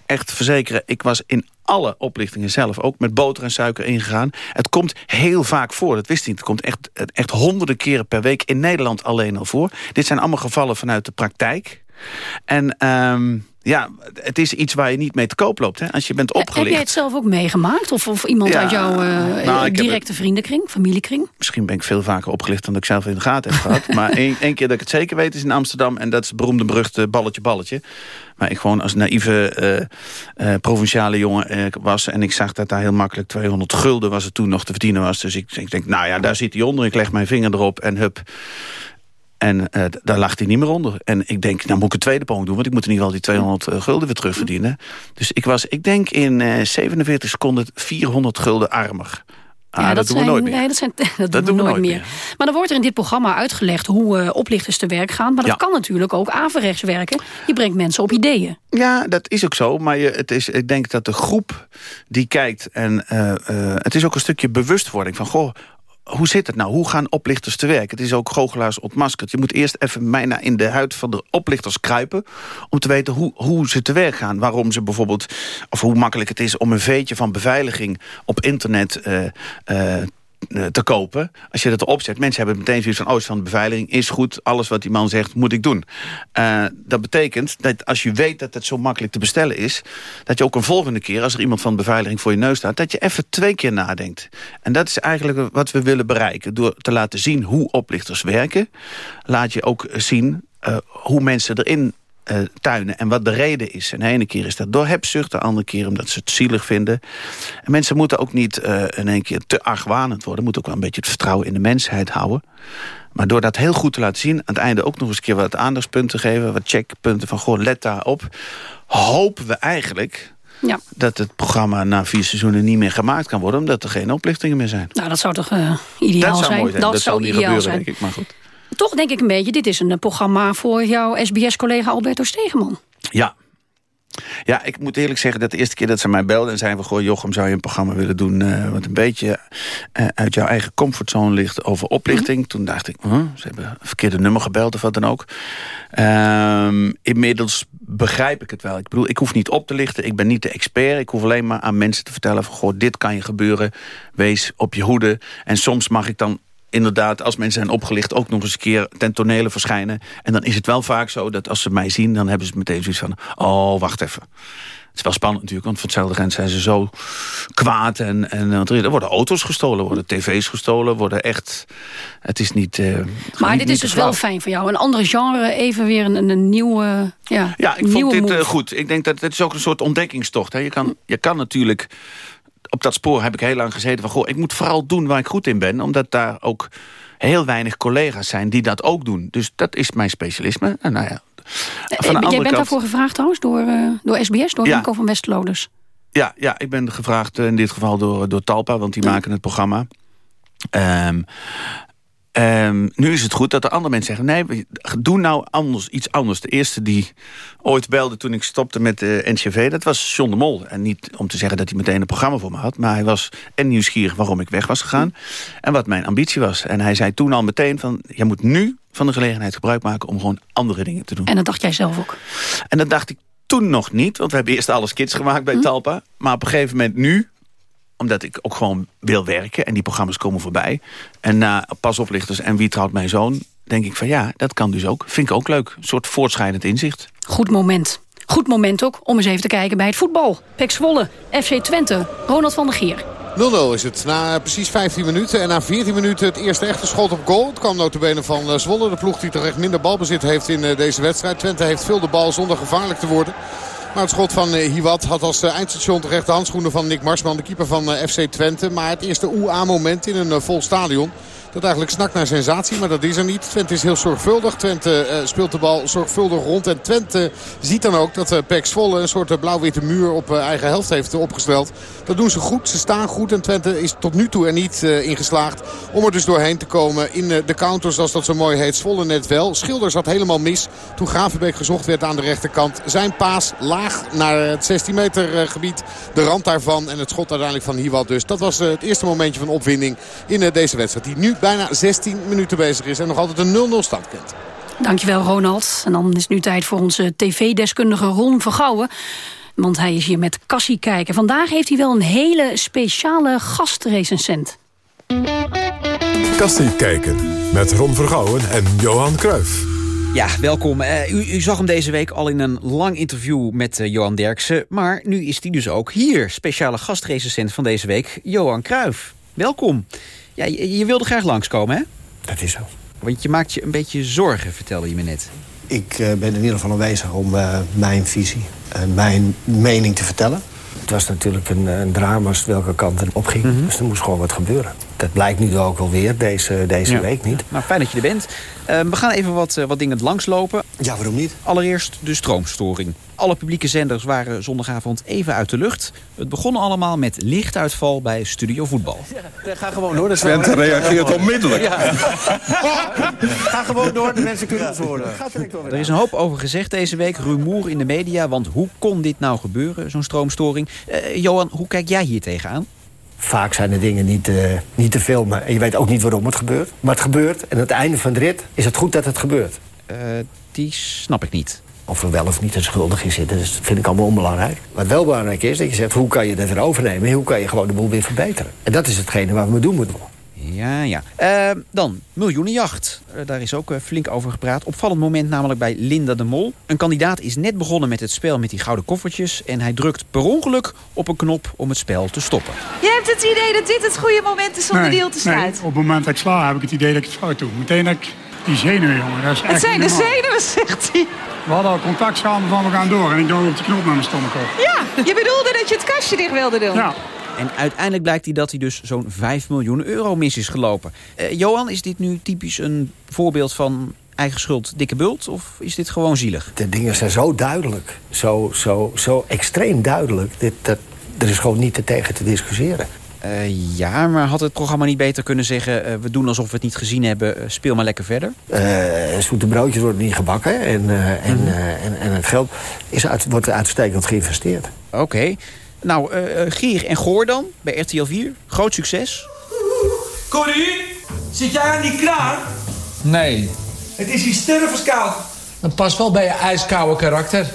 S23: echt verzekeren... ik was in alle oplichtingen zelf ook met boter en suiker ingegaan. Het komt heel vaak voor, dat wist ik niet. Het komt echt, echt honderden keren per week in Nederland alleen al voor. Dit zijn allemaal gevallen vanuit de praktijk. En... Um, ja, het is iets waar je niet mee te koop loopt. Hè? Als je bent opgelicht.
S20: Heb jij het zelf ook meegemaakt? Of, of iemand
S23: ja,
S20: uit jouw uh,
S23: nou,
S20: directe het, vriendenkring, familiekring?
S23: Misschien ben ik veel vaker opgelicht dan ik zelf in de gaten heb gehad. maar (laughs) één, één keer dat ik het zeker weet is in Amsterdam. En dat is het beroemde beruchte balletje balletje. Maar ik gewoon als naïeve uh, uh, provinciale jongen was. En ik zag dat daar heel makkelijk 200 gulden was het toen nog te verdienen was. Dus ik, ik denk, nou ja, daar zit hij onder. Ik leg mijn vinger erop en hup. En uh, daar lag hij niet meer onder. En ik denk, nou moet ik een tweede poging doen... want ik moet in ieder geval die 200 uh, gulden weer terugverdienen. Dus ik was, ik denk in uh, 47 seconden 400 gulden armer. Ah,
S20: ja,
S23: dat,
S20: dat,
S23: doen
S20: zijn,
S23: we nooit meer.
S20: Nee, dat, zijn, (laughs) dat,
S23: dat
S20: doen we nooit meer. Maar dan wordt er in dit programma uitgelegd hoe uh, oplichters te werk gaan. Maar dat
S23: Ja.
S20: kan natuurlijk ook averechts werken. Je brengt mensen op ideeën.
S23: Ja, dat is ook zo. Maar je, het is, ik denk dat de groep die kijkt... en uh, uh, het is ook een stukje bewustwording van... goh, hoe zit het nou? Hoe gaan oplichters te werk? Het is ook goochelaars ontmaskerd. Je moet eerst even bijna in de huid van de oplichters kruipen... om te weten hoe, hoe ze te werk gaan. Waarom ze bijvoorbeeld... of hoe makkelijk het is om een veetje van beveiliging op internet... Uh, te kopen. Als je dat erop zet. Mensen hebben meteen zoiets van... oh, van de beveiliging, is goed. Alles wat die man zegt, moet ik doen. Eh, dat betekent dat als je weet dat het zo makkelijk te bestellen is... dat je ook een volgende keer, als er iemand van beveiliging voor je neus staat... dat je even twee keer nadenkt. En dat is eigenlijk wat we willen bereiken. Door te laten zien hoe oplichters werken... laat je ook zien uh, hoe mensen erin uh, tuinen en wat de reden is. En de ene keer is dat door hebzucht, de andere keer omdat ze het zielig vinden. En mensen moeten ook niet uh, in één keer te argwanend worden. moeten ook wel een beetje het vertrouwen in de mensheid houden. Maar door dat heel goed te laten zien... aan het einde ook nog eens een keer wat aandachtspunten geven... wat checkpunten van, goh, let daarop... hopen we eigenlijk
S20: ja.
S23: dat het programma na vier seizoenen niet meer gemaakt kan worden... omdat er geen oplichtingen meer zijn.
S20: Nou, dat zou toch uh, ideaal
S23: dat zou
S20: zijn?
S23: Mooi zijn. Dat,
S20: dat
S23: zou
S20: zou
S23: niet
S20: ideaal
S23: gebeuren,
S20: zijn.
S23: denk ik, maar goed.
S20: Toch denk ik een beetje, dit is een eh, programma voor jouw SBS-collega Alberto Stegeman.
S23: Ja. Ja, ik moet eerlijk zeggen dat de eerste keer dat ze mij belden... en zeiden we, goh Jochem, zou je een programma willen doen... Uh, wat een beetje uh, uit jouw eigen comfortzone ligt over oplichting. Mm -hmm. Toen dacht ik, huh, ze hebben een verkeerde nummer gebeld of wat dan ook. Um, inmiddels begrijp ik het wel. Ik bedoel, ik hoef niet op te lichten, ik ben niet de expert. Ik hoef alleen maar aan mensen te vertellen van... goh, dit kan je gebeuren, wees op je hoede. En soms mag ik dan inderdaad, als mensen zijn opgelicht... ook nog eens een keer ten tonele verschijnen. En dan is het wel vaak zo dat als ze mij zien... dan hebben ze meteen zoiets van, oh, wacht even. Het is wel spannend natuurlijk, want van hetzelfde grens zijn ze zo kwaad. En, en er worden auto's gestolen, worden tv's gestolen, worden echt... Het is niet... Uh,
S20: maar
S23: niet,
S20: dit is dus wel fijn voor jou. Een andere genre, even weer een, een nieuwe Ja,
S23: ja ik vond dit
S20: uh,
S23: goed. Ik denk dat het is ook een soort ontdekkingstocht. Hè. Je, kan, je kan natuurlijk op dat spoor heb ik heel lang gezeten van... Goh, ik moet vooral doen waar ik goed in ben. Omdat daar ook heel weinig collega's zijn die dat ook doen. Dus dat is mijn specialisme. En nou ja,
S20: van Jij bent kant... daarvoor gevraagd trouwens door, uh, door SBS, door
S23: Ja.
S20: Nico van Westloders.
S23: Ja, ja, ik ben gevraagd in dit geval door, door Talpa, want die maken het programma. Um, um, nu is het goed dat er andere mensen zeggen... nee, doe nou anders, iets anders. De eerste die ooit belde toen ik stopte met de NCV... dat was John de Mol. En niet om te zeggen dat hij meteen een programma voor me had... maar hij was en nieuwsgierig waarom ik weg was gegaan... en wat mijn ambitie was. En hij zei toen al meteen van... je moet nu van de gelegenheid gebruik maken... om gewoon andere dingen te doen.
S20: En dat dacht jij zelf ook?
S23: En dat dacht ik toen nog niet, want we hebben eerst alle skits gemaakt bij hm. Talpa. Maar op een gegeven moment nu, omdat ik ook gewoon wil werken... en die programma's komen voorbij. En na Pasoplichters en Wie trouwt mijn zoon... denk ik van ja, dat kan dus ook. Vind ik ook leuk. Een soort voortschrijdend inzicht.
S20: Goed moment. Goed moment ook om eens even te kijken bij het voetbal. Pek Zwolle, FC Twente, Ronald van der Gier.
S8: 0-0 is het. Na precies 15 minuten. En na 14 minuten het eerste echte schot op goal. Het kwam notabene van uh, Zwolle. De ploeg die toch echt minder balbezit heeft in uh, deze wedstrijd. Twente heeft veel de bal zonder gevaarlijk te worden. Maar het schot van uh, Hiwat had als eindstation terecht de handschoenen van Nick Marsman. De keeper van FC Twente. Maar het eerste OEA-moment in een vol stadion. Dat eigenlijk snakt naar sensatie, maar dat is er niet. Twente is heel zorgvuldig. Twente uh, speelt de bal zorgvuldig rond. En Twente ziet dan ook dat uh, Pek Zwolle een soort uh, blauw-witte muur op eigen helft heeft opgesteld. Dat doen ze goed. Ze staan goed. En Twente is tot nu toe er niet in geslaagd om er dus doorheen te komen in de counter zoals dat zo mooi heet. Zwolle net wel. Schilder zat helemaal mis toen Gravenbeek gezocht werd aan de rechterkant. Zijn paas laag naar het 16 meter gebied. De rand daarvan en het schot uiteindelijk van Hiwat dus. Dat was het eerste momentje van opwinding in deze wedstrijd. Die nu bijna 16 minuten bezig is en nog altijd een 0-0 stand kent.
S20: Dankjewel Ronald. En dan is het nu tijd voor onze tv-deskundige Ron Vergouwen. Want hij is hier met Cassie kijken. Vandaag heeft hij wel een hele speciale gastrecensent.
S1: Kassie kijken met Ron Vergouwen en Johan Cruijff.
S21: Ja, welkom. Uh, u, u, zag hem deze week al in een lang interview met uh, Johan Derksen. Maar nu is hij dus ook hier. Speciale gastrecensent van deze week, Johan Cruijff. Welkom. Ja, je, je, wilde graag langskomen, hè?
S38: Dat is zo.
S21: Want je maakt je een beetje zorgen, vertelde je me net.
S38: Ik uh, ben in ieder geval aanwezig om uh, mijn visie en mijn mening te vertellen. Het was natuurlijk een, een drama welke kant het opging. Mm -hmm. Dus er moest gewoon wat gebeuren. Dat blijkt nu ook alweer deze, deze
S21: ja.
S38: week niet.
S21: Nou, fijn dat je er bent. Uh, we gaan even wat, wat dingen langslopen.
S38: Ja, waarom niet?
S21: Allereerst de stroomstoring. Alle publieke zenders waren zondagavond even uit de lucht. Het begon allemaal met lichtuitval bij Studio Voetbal.
S38: Ja, ga gewoon door.
S31: Twente reageert onmiddellijk.
S38: Ja. ga gewoon door, de mensen kunnen ons horen.
S21: Er is een hoop over gezegd deze week. Rumoer in de media, want hoe kon dit nou gebeuren, zo'n stroomstoring? Uh, Johan, hoe kijk jij hier tegenaan?
S38: Vaak zijn de dingen niet, uh, niet te filmen. En je weet ook niet waarom het gebeurt. Maar het gebeurt. En aan het einde van de rit is het goed dat het gebeurt.
S21: Uh, die snap ik niet.
S38: Of er wel of niet een schuldig in zit, dat vind ik allemaal onbelangrijk. Wat wel belangrijk is, dat je zegt, hoe kan je dat weer overnemen? Hoe kan je gewoon de boel weer verbeteren? En dat is hetgene waar we doen moeten.
S21: Ja, ja. Eh, dan, miljoenenjacht. Eh, daar is ook eh, flink over gepraat. Opvallend moment namelijk bij Linda de Mol. Een kandidaat is net begonnen met het spel met die gouden koffertjes... en hij drukt per ongeluk op een knop om het spel te stoppen.
S39: Je hebt het idee dat dit het goede moment is om de deal te sluiten?
S40: Nee, op het moment dat ik sla heb ik het idee dat ik het fout doe. Meteen dat ik die zenuwen, jongen. Dat is
S39: het
S40: echt
S39: zijn de zenuwen, zegt hij.
S40: We hadden al contact samen van we gaan door. En ik doe op die knop naar mijn stomach op.
S39: Ja, je bedoelde dat je het kastje dicht wilde doen.
S40: Ja.
S21: En uiteindelijk blijkt hij dat hij dus zo'n 5 miljoen euro mis is gelopen. Eh, Johan, is dit nu typisch een voorbeeld van eigen schuld dikke bult? Of is dit gewoon zielig?
S38: De dingen zijn zo duidelijk. Zo, zo, zo extreem duidelijk. Dit, dat, er is gewoon niet te tegen te discussiëren.
S21: Eh, ja, maar had het programma niet beter kunnen zeggen... eh, we doen alsof we het niet gezien hebben, speel maar lekker verder?
S38: Zoete broodjes worden niet gebakken. En, en, eh, en, en het geld is uit, wordt uitstekend geïnvesteerd.
S21: Oké. Nou, eh, eh, Gier en Goor dan, bij RTL 4. Groot succes.
S41: Corrie, zit jij aan die kraan?
S42: Nee,
S41: Het is hier stervenskoud.
S42: dat past wel bij je ijskoude karakter.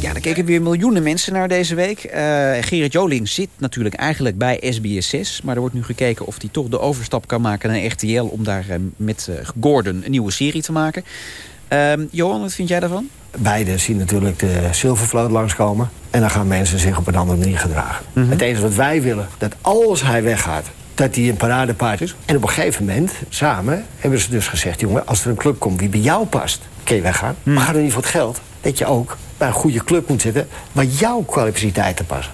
S21: Ja, daar keken weer miljoenen mensen naar deze week. Eh, Gerrit Joling zit natuurlijk eigenlijk bij SBS 6. Maar er wordt nu gekeken of hij toch de overstap kan maken naar RTL... om daar met Gordon een nieuwe serie te maken. Ehm, Johan, wat vind jij daarvan?
S38: Beide zien natuurlijk de zilvervloot langskomen. En dan gaan mensen zich op een andere manier gedragen. Het enige wat wij willen, dat als hij weggaat... dat hij een paradepaard is. En op een gegeven moment, samen, hebben ze dus gezegd... jongen, als er een club komt die bij jou past, kun je weggaan. Maar ga er niet voor het geld. Dat je ook bij een goede club moet zitten... waar jouw kwaliteiten passen.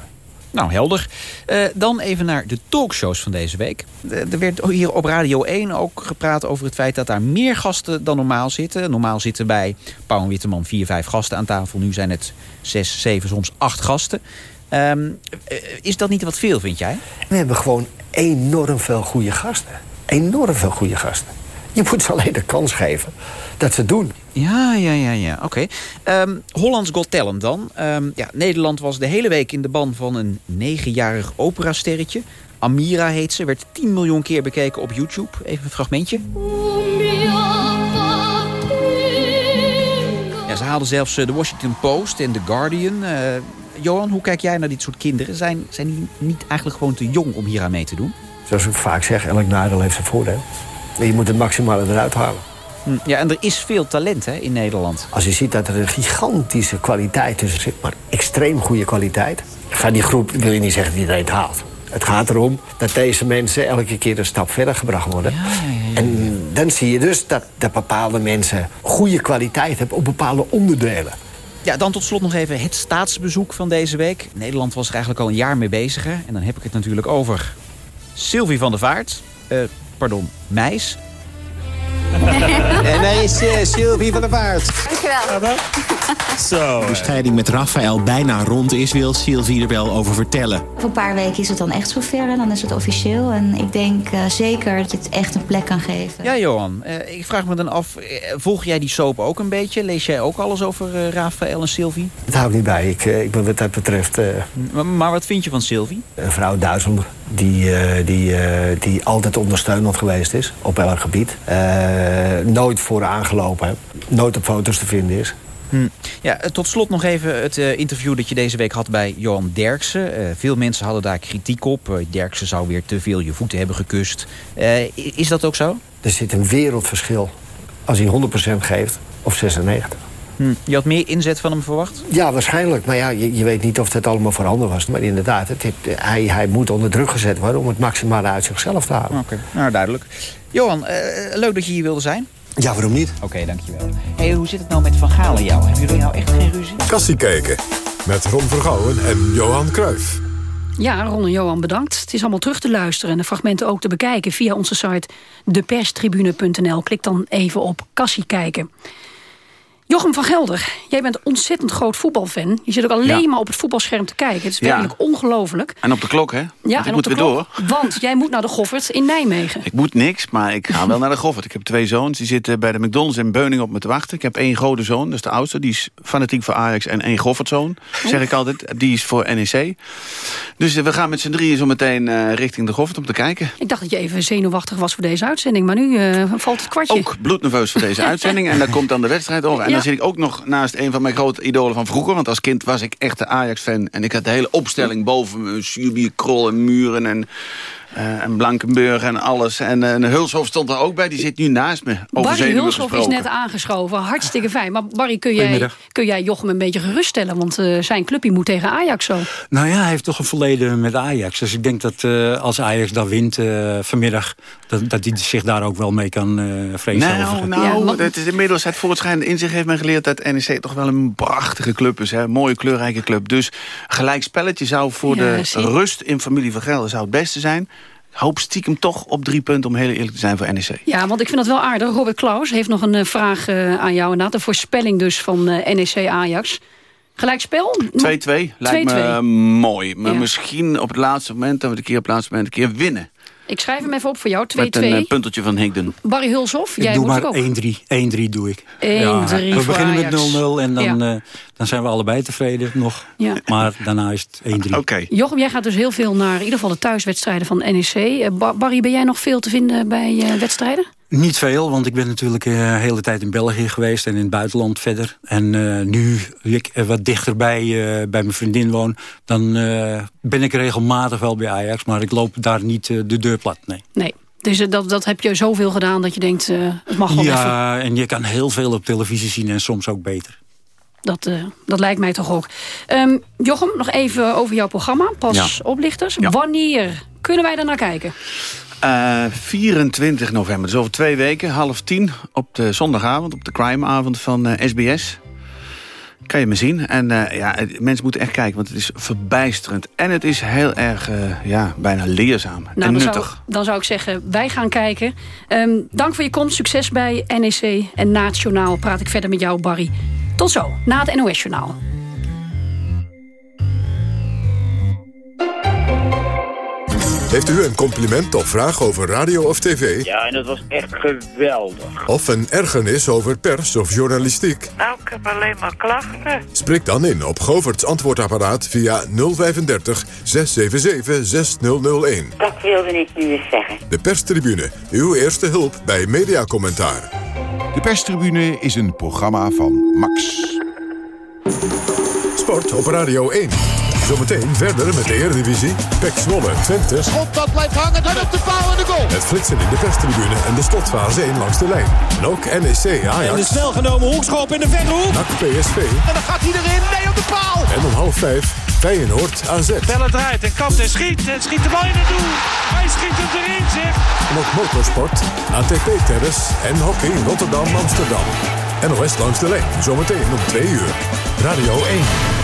S21: Nou, helder. Eh, dan even naar de talkshows van deze week. Eh, er werd hier op Radio 1 ook gepraat over het feit dat daar meer gasten dan normaal zitten. Normaal zitten bij Pauw en Witteman vier, vijf gasten aan tafel. Nu zijn het zes, zeven, soms acht gasten. Ehm, eh, is dat niet wat veel, vind jij?
S38: We hebben gewoon enorm veel goede gasten. Enorm veel goede gasten. Je moet ze alleen de kans geven dat ze doen.
S21: Ja, ja, ja, ja. Oké. Ehm, Hollands Got Talent dan. Ehm, ja, Nederland was de hele week in de ban van een negenjarig operasterretje. Amira heet ze. Werd 10 miljoen keer bekeken op YouTube. Even een fragmentje. Ja, ze haalden zelfs eh, de Washington Post en The Guardian. Eh, Johan, hoe kijk jij naar dit soort kinderen? Zijn, zijn die niet eigenlijk gewoon te jong om hier aan mee te doen?
S38: Zoals ik vaak zeg, elk nadeel heeft zijn voordeel. Je moet het maximale eruit halen.
S21: Hm, Ja, en er is veel talent hè, in Nederland.
S38: Als je ziet dat er een gigantische kwaliteit tussen zit, maar extreem goede kwaliteit. Van die groep wil je niet zeggen dat iedereen het haalt. Het gaat erom dat deze mensen elke keer een stap verder gebracht worden. En dan zie je dus dat, dat bepaalde mensen goede kwaliteit hebben op bepaalde onderdelen.
S21: Ja, dan tot slot nog even het staatsbezoek van deze week. Nederland was er eigenlijk al een jaar mee bezig. hè. En dan heb ik het natuurlijk over Sylvie van der Vaart. Eh, pardon, Meis.
S43: En daar is uh, Sylvie van der Vaart.
S44: Dankjewel.
S43: Zo.
S44: De scheiding met Rafael bijna rond is, wil Sylvie er wel over vertellen.
S45: Over een paar weken is het dan echt zover en dan is het officieel. En ik denk eh, zeker dat je het echt een plek kan geven.
S21: Ja, Johan. eh, ik vraag me dan af, eh, volg jij die soap ook een beetje? Lees jij ook alles over eh, Rafael en Sylvie?
S38: Dat hou ik niet bij. Ik, eh, ik ben wat dat betreft eh,
S21: Maar, maar wat vind je van Sylvie?
S38: een vrouw duizender. Die, eh, die, eh, die altijd ondersteunend geweest is op elk gebied. Eh, nooit voor aangelopen heeft. Nooit op foto's te vinden is.
S21: Hm. Ja, eh, tot slot nog even het eh, interview dat je deze week had bij Johan Derksen. Eh, veel mensen hadden daar kritiek op. Derksen zou weer te veel je voeten hebben gekust. Is dat ook zo?
S38: Er zit een wereldverschil als hij 100% geeft of 96%.
S21: Hm. Je had meer inzet van hem verwacht?
S38: Ja, waarschijnlijk. Maar ja, je, je weet niet of het allemaal voorhanden was. Maar inderdaad, het, hij, hij moet onder druk gezet worden... om het maximale uit zichzelf te halen.
S21: Oké, nou duidelijk. Johan, leuk dat je hier wilde zijn.
S38: Ja, waarom niet?
S21: Oké, dankjewel. hey, hoe zit het nou met Van Gaal en jou? Hebben jullie nou echt geen ruzie?
S1: Kassie kijken. Met Ron Vergouwen en Johan Cruijff.
S20: Ja, Ron en Johan, bedankt. Het is allemaal terug te luisteren en de fragmenten ook te bekijken... via onze site deperstribune.nl. Klik dan even op Kassie kijken. Jochem van Gelder, jij bent een ontzettend groot voetbalfan. Je zit ook alleen
S23: Ja.
S20: maar op het voetbalscherm te kijken. Het is
S23: Ja.
S20: werkelijk ongelooflijk.
S23: En op de klok, hè?
S20: Ja,
S23: Want
S20: en op
S23: moet
S20: de
S23: weer
S20: klok,
S23: door.
S20: Want jij moet naar de Goffert in Nijmegen.
S23: Ik moet niks, maar ik ga wel naar de Goffert. Ik heb twee zoons, die zitten bij de McDonald's in Beuning op me te wachten. Ik heb één grote zoon, dat is de oudste. Die is fanatiek voor Ajax. En één Goffertzoon, zeg ik altijd. Die is voor NEC. Dus eh, we gaan met z'n drieën zo meteen eh, richting de Goffert om te kijken.
S20: Ik dacht dat je even zenuwachtig was voor deze uitzending. Maar nu eh, valt het kwartje.
S23: Ook bloednerveus voor deze (laughs) uitzending. En daar komt dan de wedstrijd over. Dan zit ik ook nog naast een van mijn grote idolen van vroeger. Want als kind was ik echt de Ajax-fan. En ik had de hele opstelling boven me. Krol en Muren. En Eh, en Blankenburg en alles. En, uh, Hulshof stond er ook bij, die zit nu naast me. Over
S20: Barry Hulshoff is net aangeschoven. Hartstikke fijn. Maar Barry, kun jij, kun jij Jochem een beetje geruststellen? Want eh, zijn clubje moet tegen Ajax zo.
S46: Nou ja, hij heeft toch een verleden met Ajax. Dus ik denk dat eh, als Ajax daar wint eh, vanmiddag... Dat, dat hij zich daar ook wel mee kan eh vrezen.
S23: Nou, nou het is inmiddels het voortschrijdende inzicht heeft men geleerd... dat NEC toch wel een prachtige club is. Hè? Een mooie, kleurrijke club. Dus gelijk spelletje zou voor
S20: Ja,
S23: de
S20: zie.
S23: rust in familie van Gelder zou het beste zijn. Hoop stiekem toch op drie punten om heel eerlijk te zijn voor NEC.
S20: Ja, want ik vind dat wel aardig. Robert Klaus heeft nog een eh, vraag eh, aan jou. Inderdaad. Een voorspelling dus van eh, NEC Ajax. Gelijkspel?
S23: 2-2 lijkt me
S20: 2-2.
S23: eh, mooi. Maar
S20: Ja.
S23: misschien op het laatste moment... dat we de keer op het laatste moment een keer winnen.
S20: Ik schrijf hem even op voor jou. 2-2.
S23: Met een eh, punteltje van Hinkden.
S20: Barry Hulshoff, jij
S46: ik doe
S20: moet
S46: maar
S20: ook.
S46: 1-3. 1-3 doe ik.
S20: 1-3
S46: We beginnen met 0-0
S20: Ajax.
S46: en dan,
S20: Ja.
S46: eh, dan zijn we allebei tevreden nog.
S20: Ja.
S46: Maar daarna is het 1-3.
S23: Oké.
S20: Jochem, jij gaat dus heel veel naar in ieder geval de thuiswedstrijden van NEC. Eh, Ba- Barry, ben jij nog veel te vinden bij eh, wedstrijden?
S46: Niet veel, want ik ben natuurlijk eh, de hele tijd in België geweest... en in het buitenland verder. En eh, nu ik eh, wat dichterbij eh, bij mijn vriendin woon... dan eh, ben ik regelmatig wel bij Ajax... maar ik loop daar niet de deur plat, nee.
S20: Nee. Dus dat, dat heb je zoveel gedaan dat je denkt, eh, het mag wel even.
S46: Ja, en je kan heel veel op televisie zien en soms ook beter.
S20: Dat, eh, dat lijkt mij toch ook. Ehm, Jochem, nog even over jouw programma. Pas
S23: Ja.
S20: oplichters.
S23: Ja.
S20: Wanneer kunnen wij er naar kijken?
S23: Eh, 24 november, dus over twee weken, half tien... op de zondagavond, op de crimeavond van eh, SBS. Kan je me zien. En eh, ja, mensen moeten echt kijken, want het is verbijsterend. En het is heel erg, eh, ja, bijna leerzaam
S20: Nou,
S23: en
S20: dan,
S23: nuttig.
S20: zou, dan zou ik zeggen, wij gaan kijken. Ehm, dank voor je komst. Succes bij NEC. En na het journaal praat ik verder met jou, Barry. Tot zo, na het NOS-journaal.
S1: Heeft u een compliment of vraag over radio of tv?
S47: Ja, en dat was echt geweldig.
S1: Of een ergernis over pers of journalistiek?
S48: Nou, ik heb alleen maar klachten.
S1: Spreek dan in op Govert's antwoordapparaat via 035 677 6001.
S48: Dat wilde ik nu eens zeggen.
S1: De perstribune, uw eerste hulp bij mediacommentaar.
S49: De perstribune is een programma van Max.
S1: Sport op Radio 1. Zometeen verder met de Eredivisie. Pek Zwolle, Twente.
S8: Schot dat blijft hangen en op de paal en de goal.
S1: Het flitsen in de perstribune en de slotfase 1 langs de lijn. En ook NEC Ajax.
S41: En de snel genomen hoekschop in de verre hoek.
S1: NAC PSV.
S41: En dan gaat hij erin. Nee, op de paal.
S1: En om half vijf Feyenoord AZ.
S41: Bellen draait en kapt en schiet. En schiet de bal in het doel. Hij schiet hem erin, zeg.
S1: En ook motorsport, ATP Tennis en hockey Rotterdam Amsterdam. NOS langs de lijn, zometeen om 2 uur. Radio 1.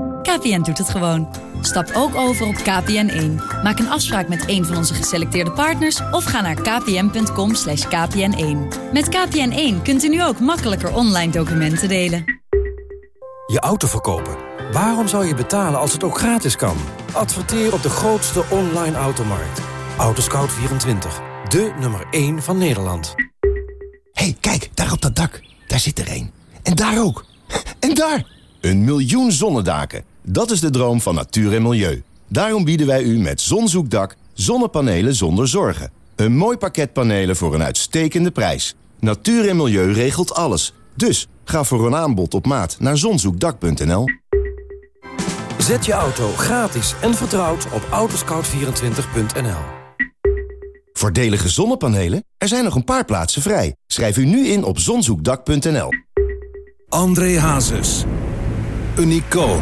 S11: KPN doet het gewoon. Stap ook over op KPN1. Maak een afspraak met een van onze geselecteerde partners... of ga naar kpn.com kpn1. Met KPN1 kunt u nu ook makkelijker online documenten delen.
S50: Je auto verkopen. Waarom zou je betalen als het ook gratis kan? Adverteer op de grootste online automarkt. Autoscout24. De nummer 1 van Nederland.
S51: hey, kijk, daar op dat dak. Daar zit er één. En daar ook. En daar! Een miljoen zonnedaken. Dat is de droom van natuur en milieu. Daarom bieden wij u met Zonzoekdak zonnepanelen zonder zorgen. Een mooi pakket panelen voor een uitstekende prijs. Natuur en milieu regelt alles. Dus ga voor een aanbod op maat naar zonzoekdak.nl.
S50: Zet je auto gratis en vertrouwd op autoscout24.nl.
S51: Voordelige zonnepanelen? Er zijn nog een paar plaatsen vrij. Schrijf u nu in op zonzoekdak.nl.
S52: André Hazes. Een icoon.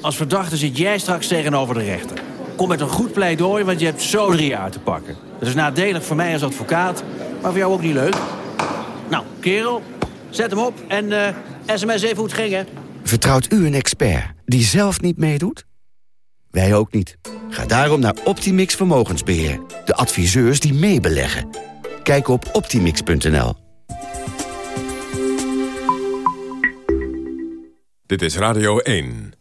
S53: als verdachte zit jij straks tegenover de rechter. Kom met een goed pleidooi, want je hebt zo drie jaar te pakken. Dat is nadelig voor mij als advocaat, maar voor jou ook niet leuk. Nou, kerel,
S54: zet hem op en uh, sms even hoe het ging, hè.
S14: Vertrouwt u een expert die zelf niet meedoet? Wij ook niet. Ga daarom naar Optimix Vermogensbeheer. De adviseurs die meebeleggen. Kijk op optimix.nl.
S1: Dit is Radio 1.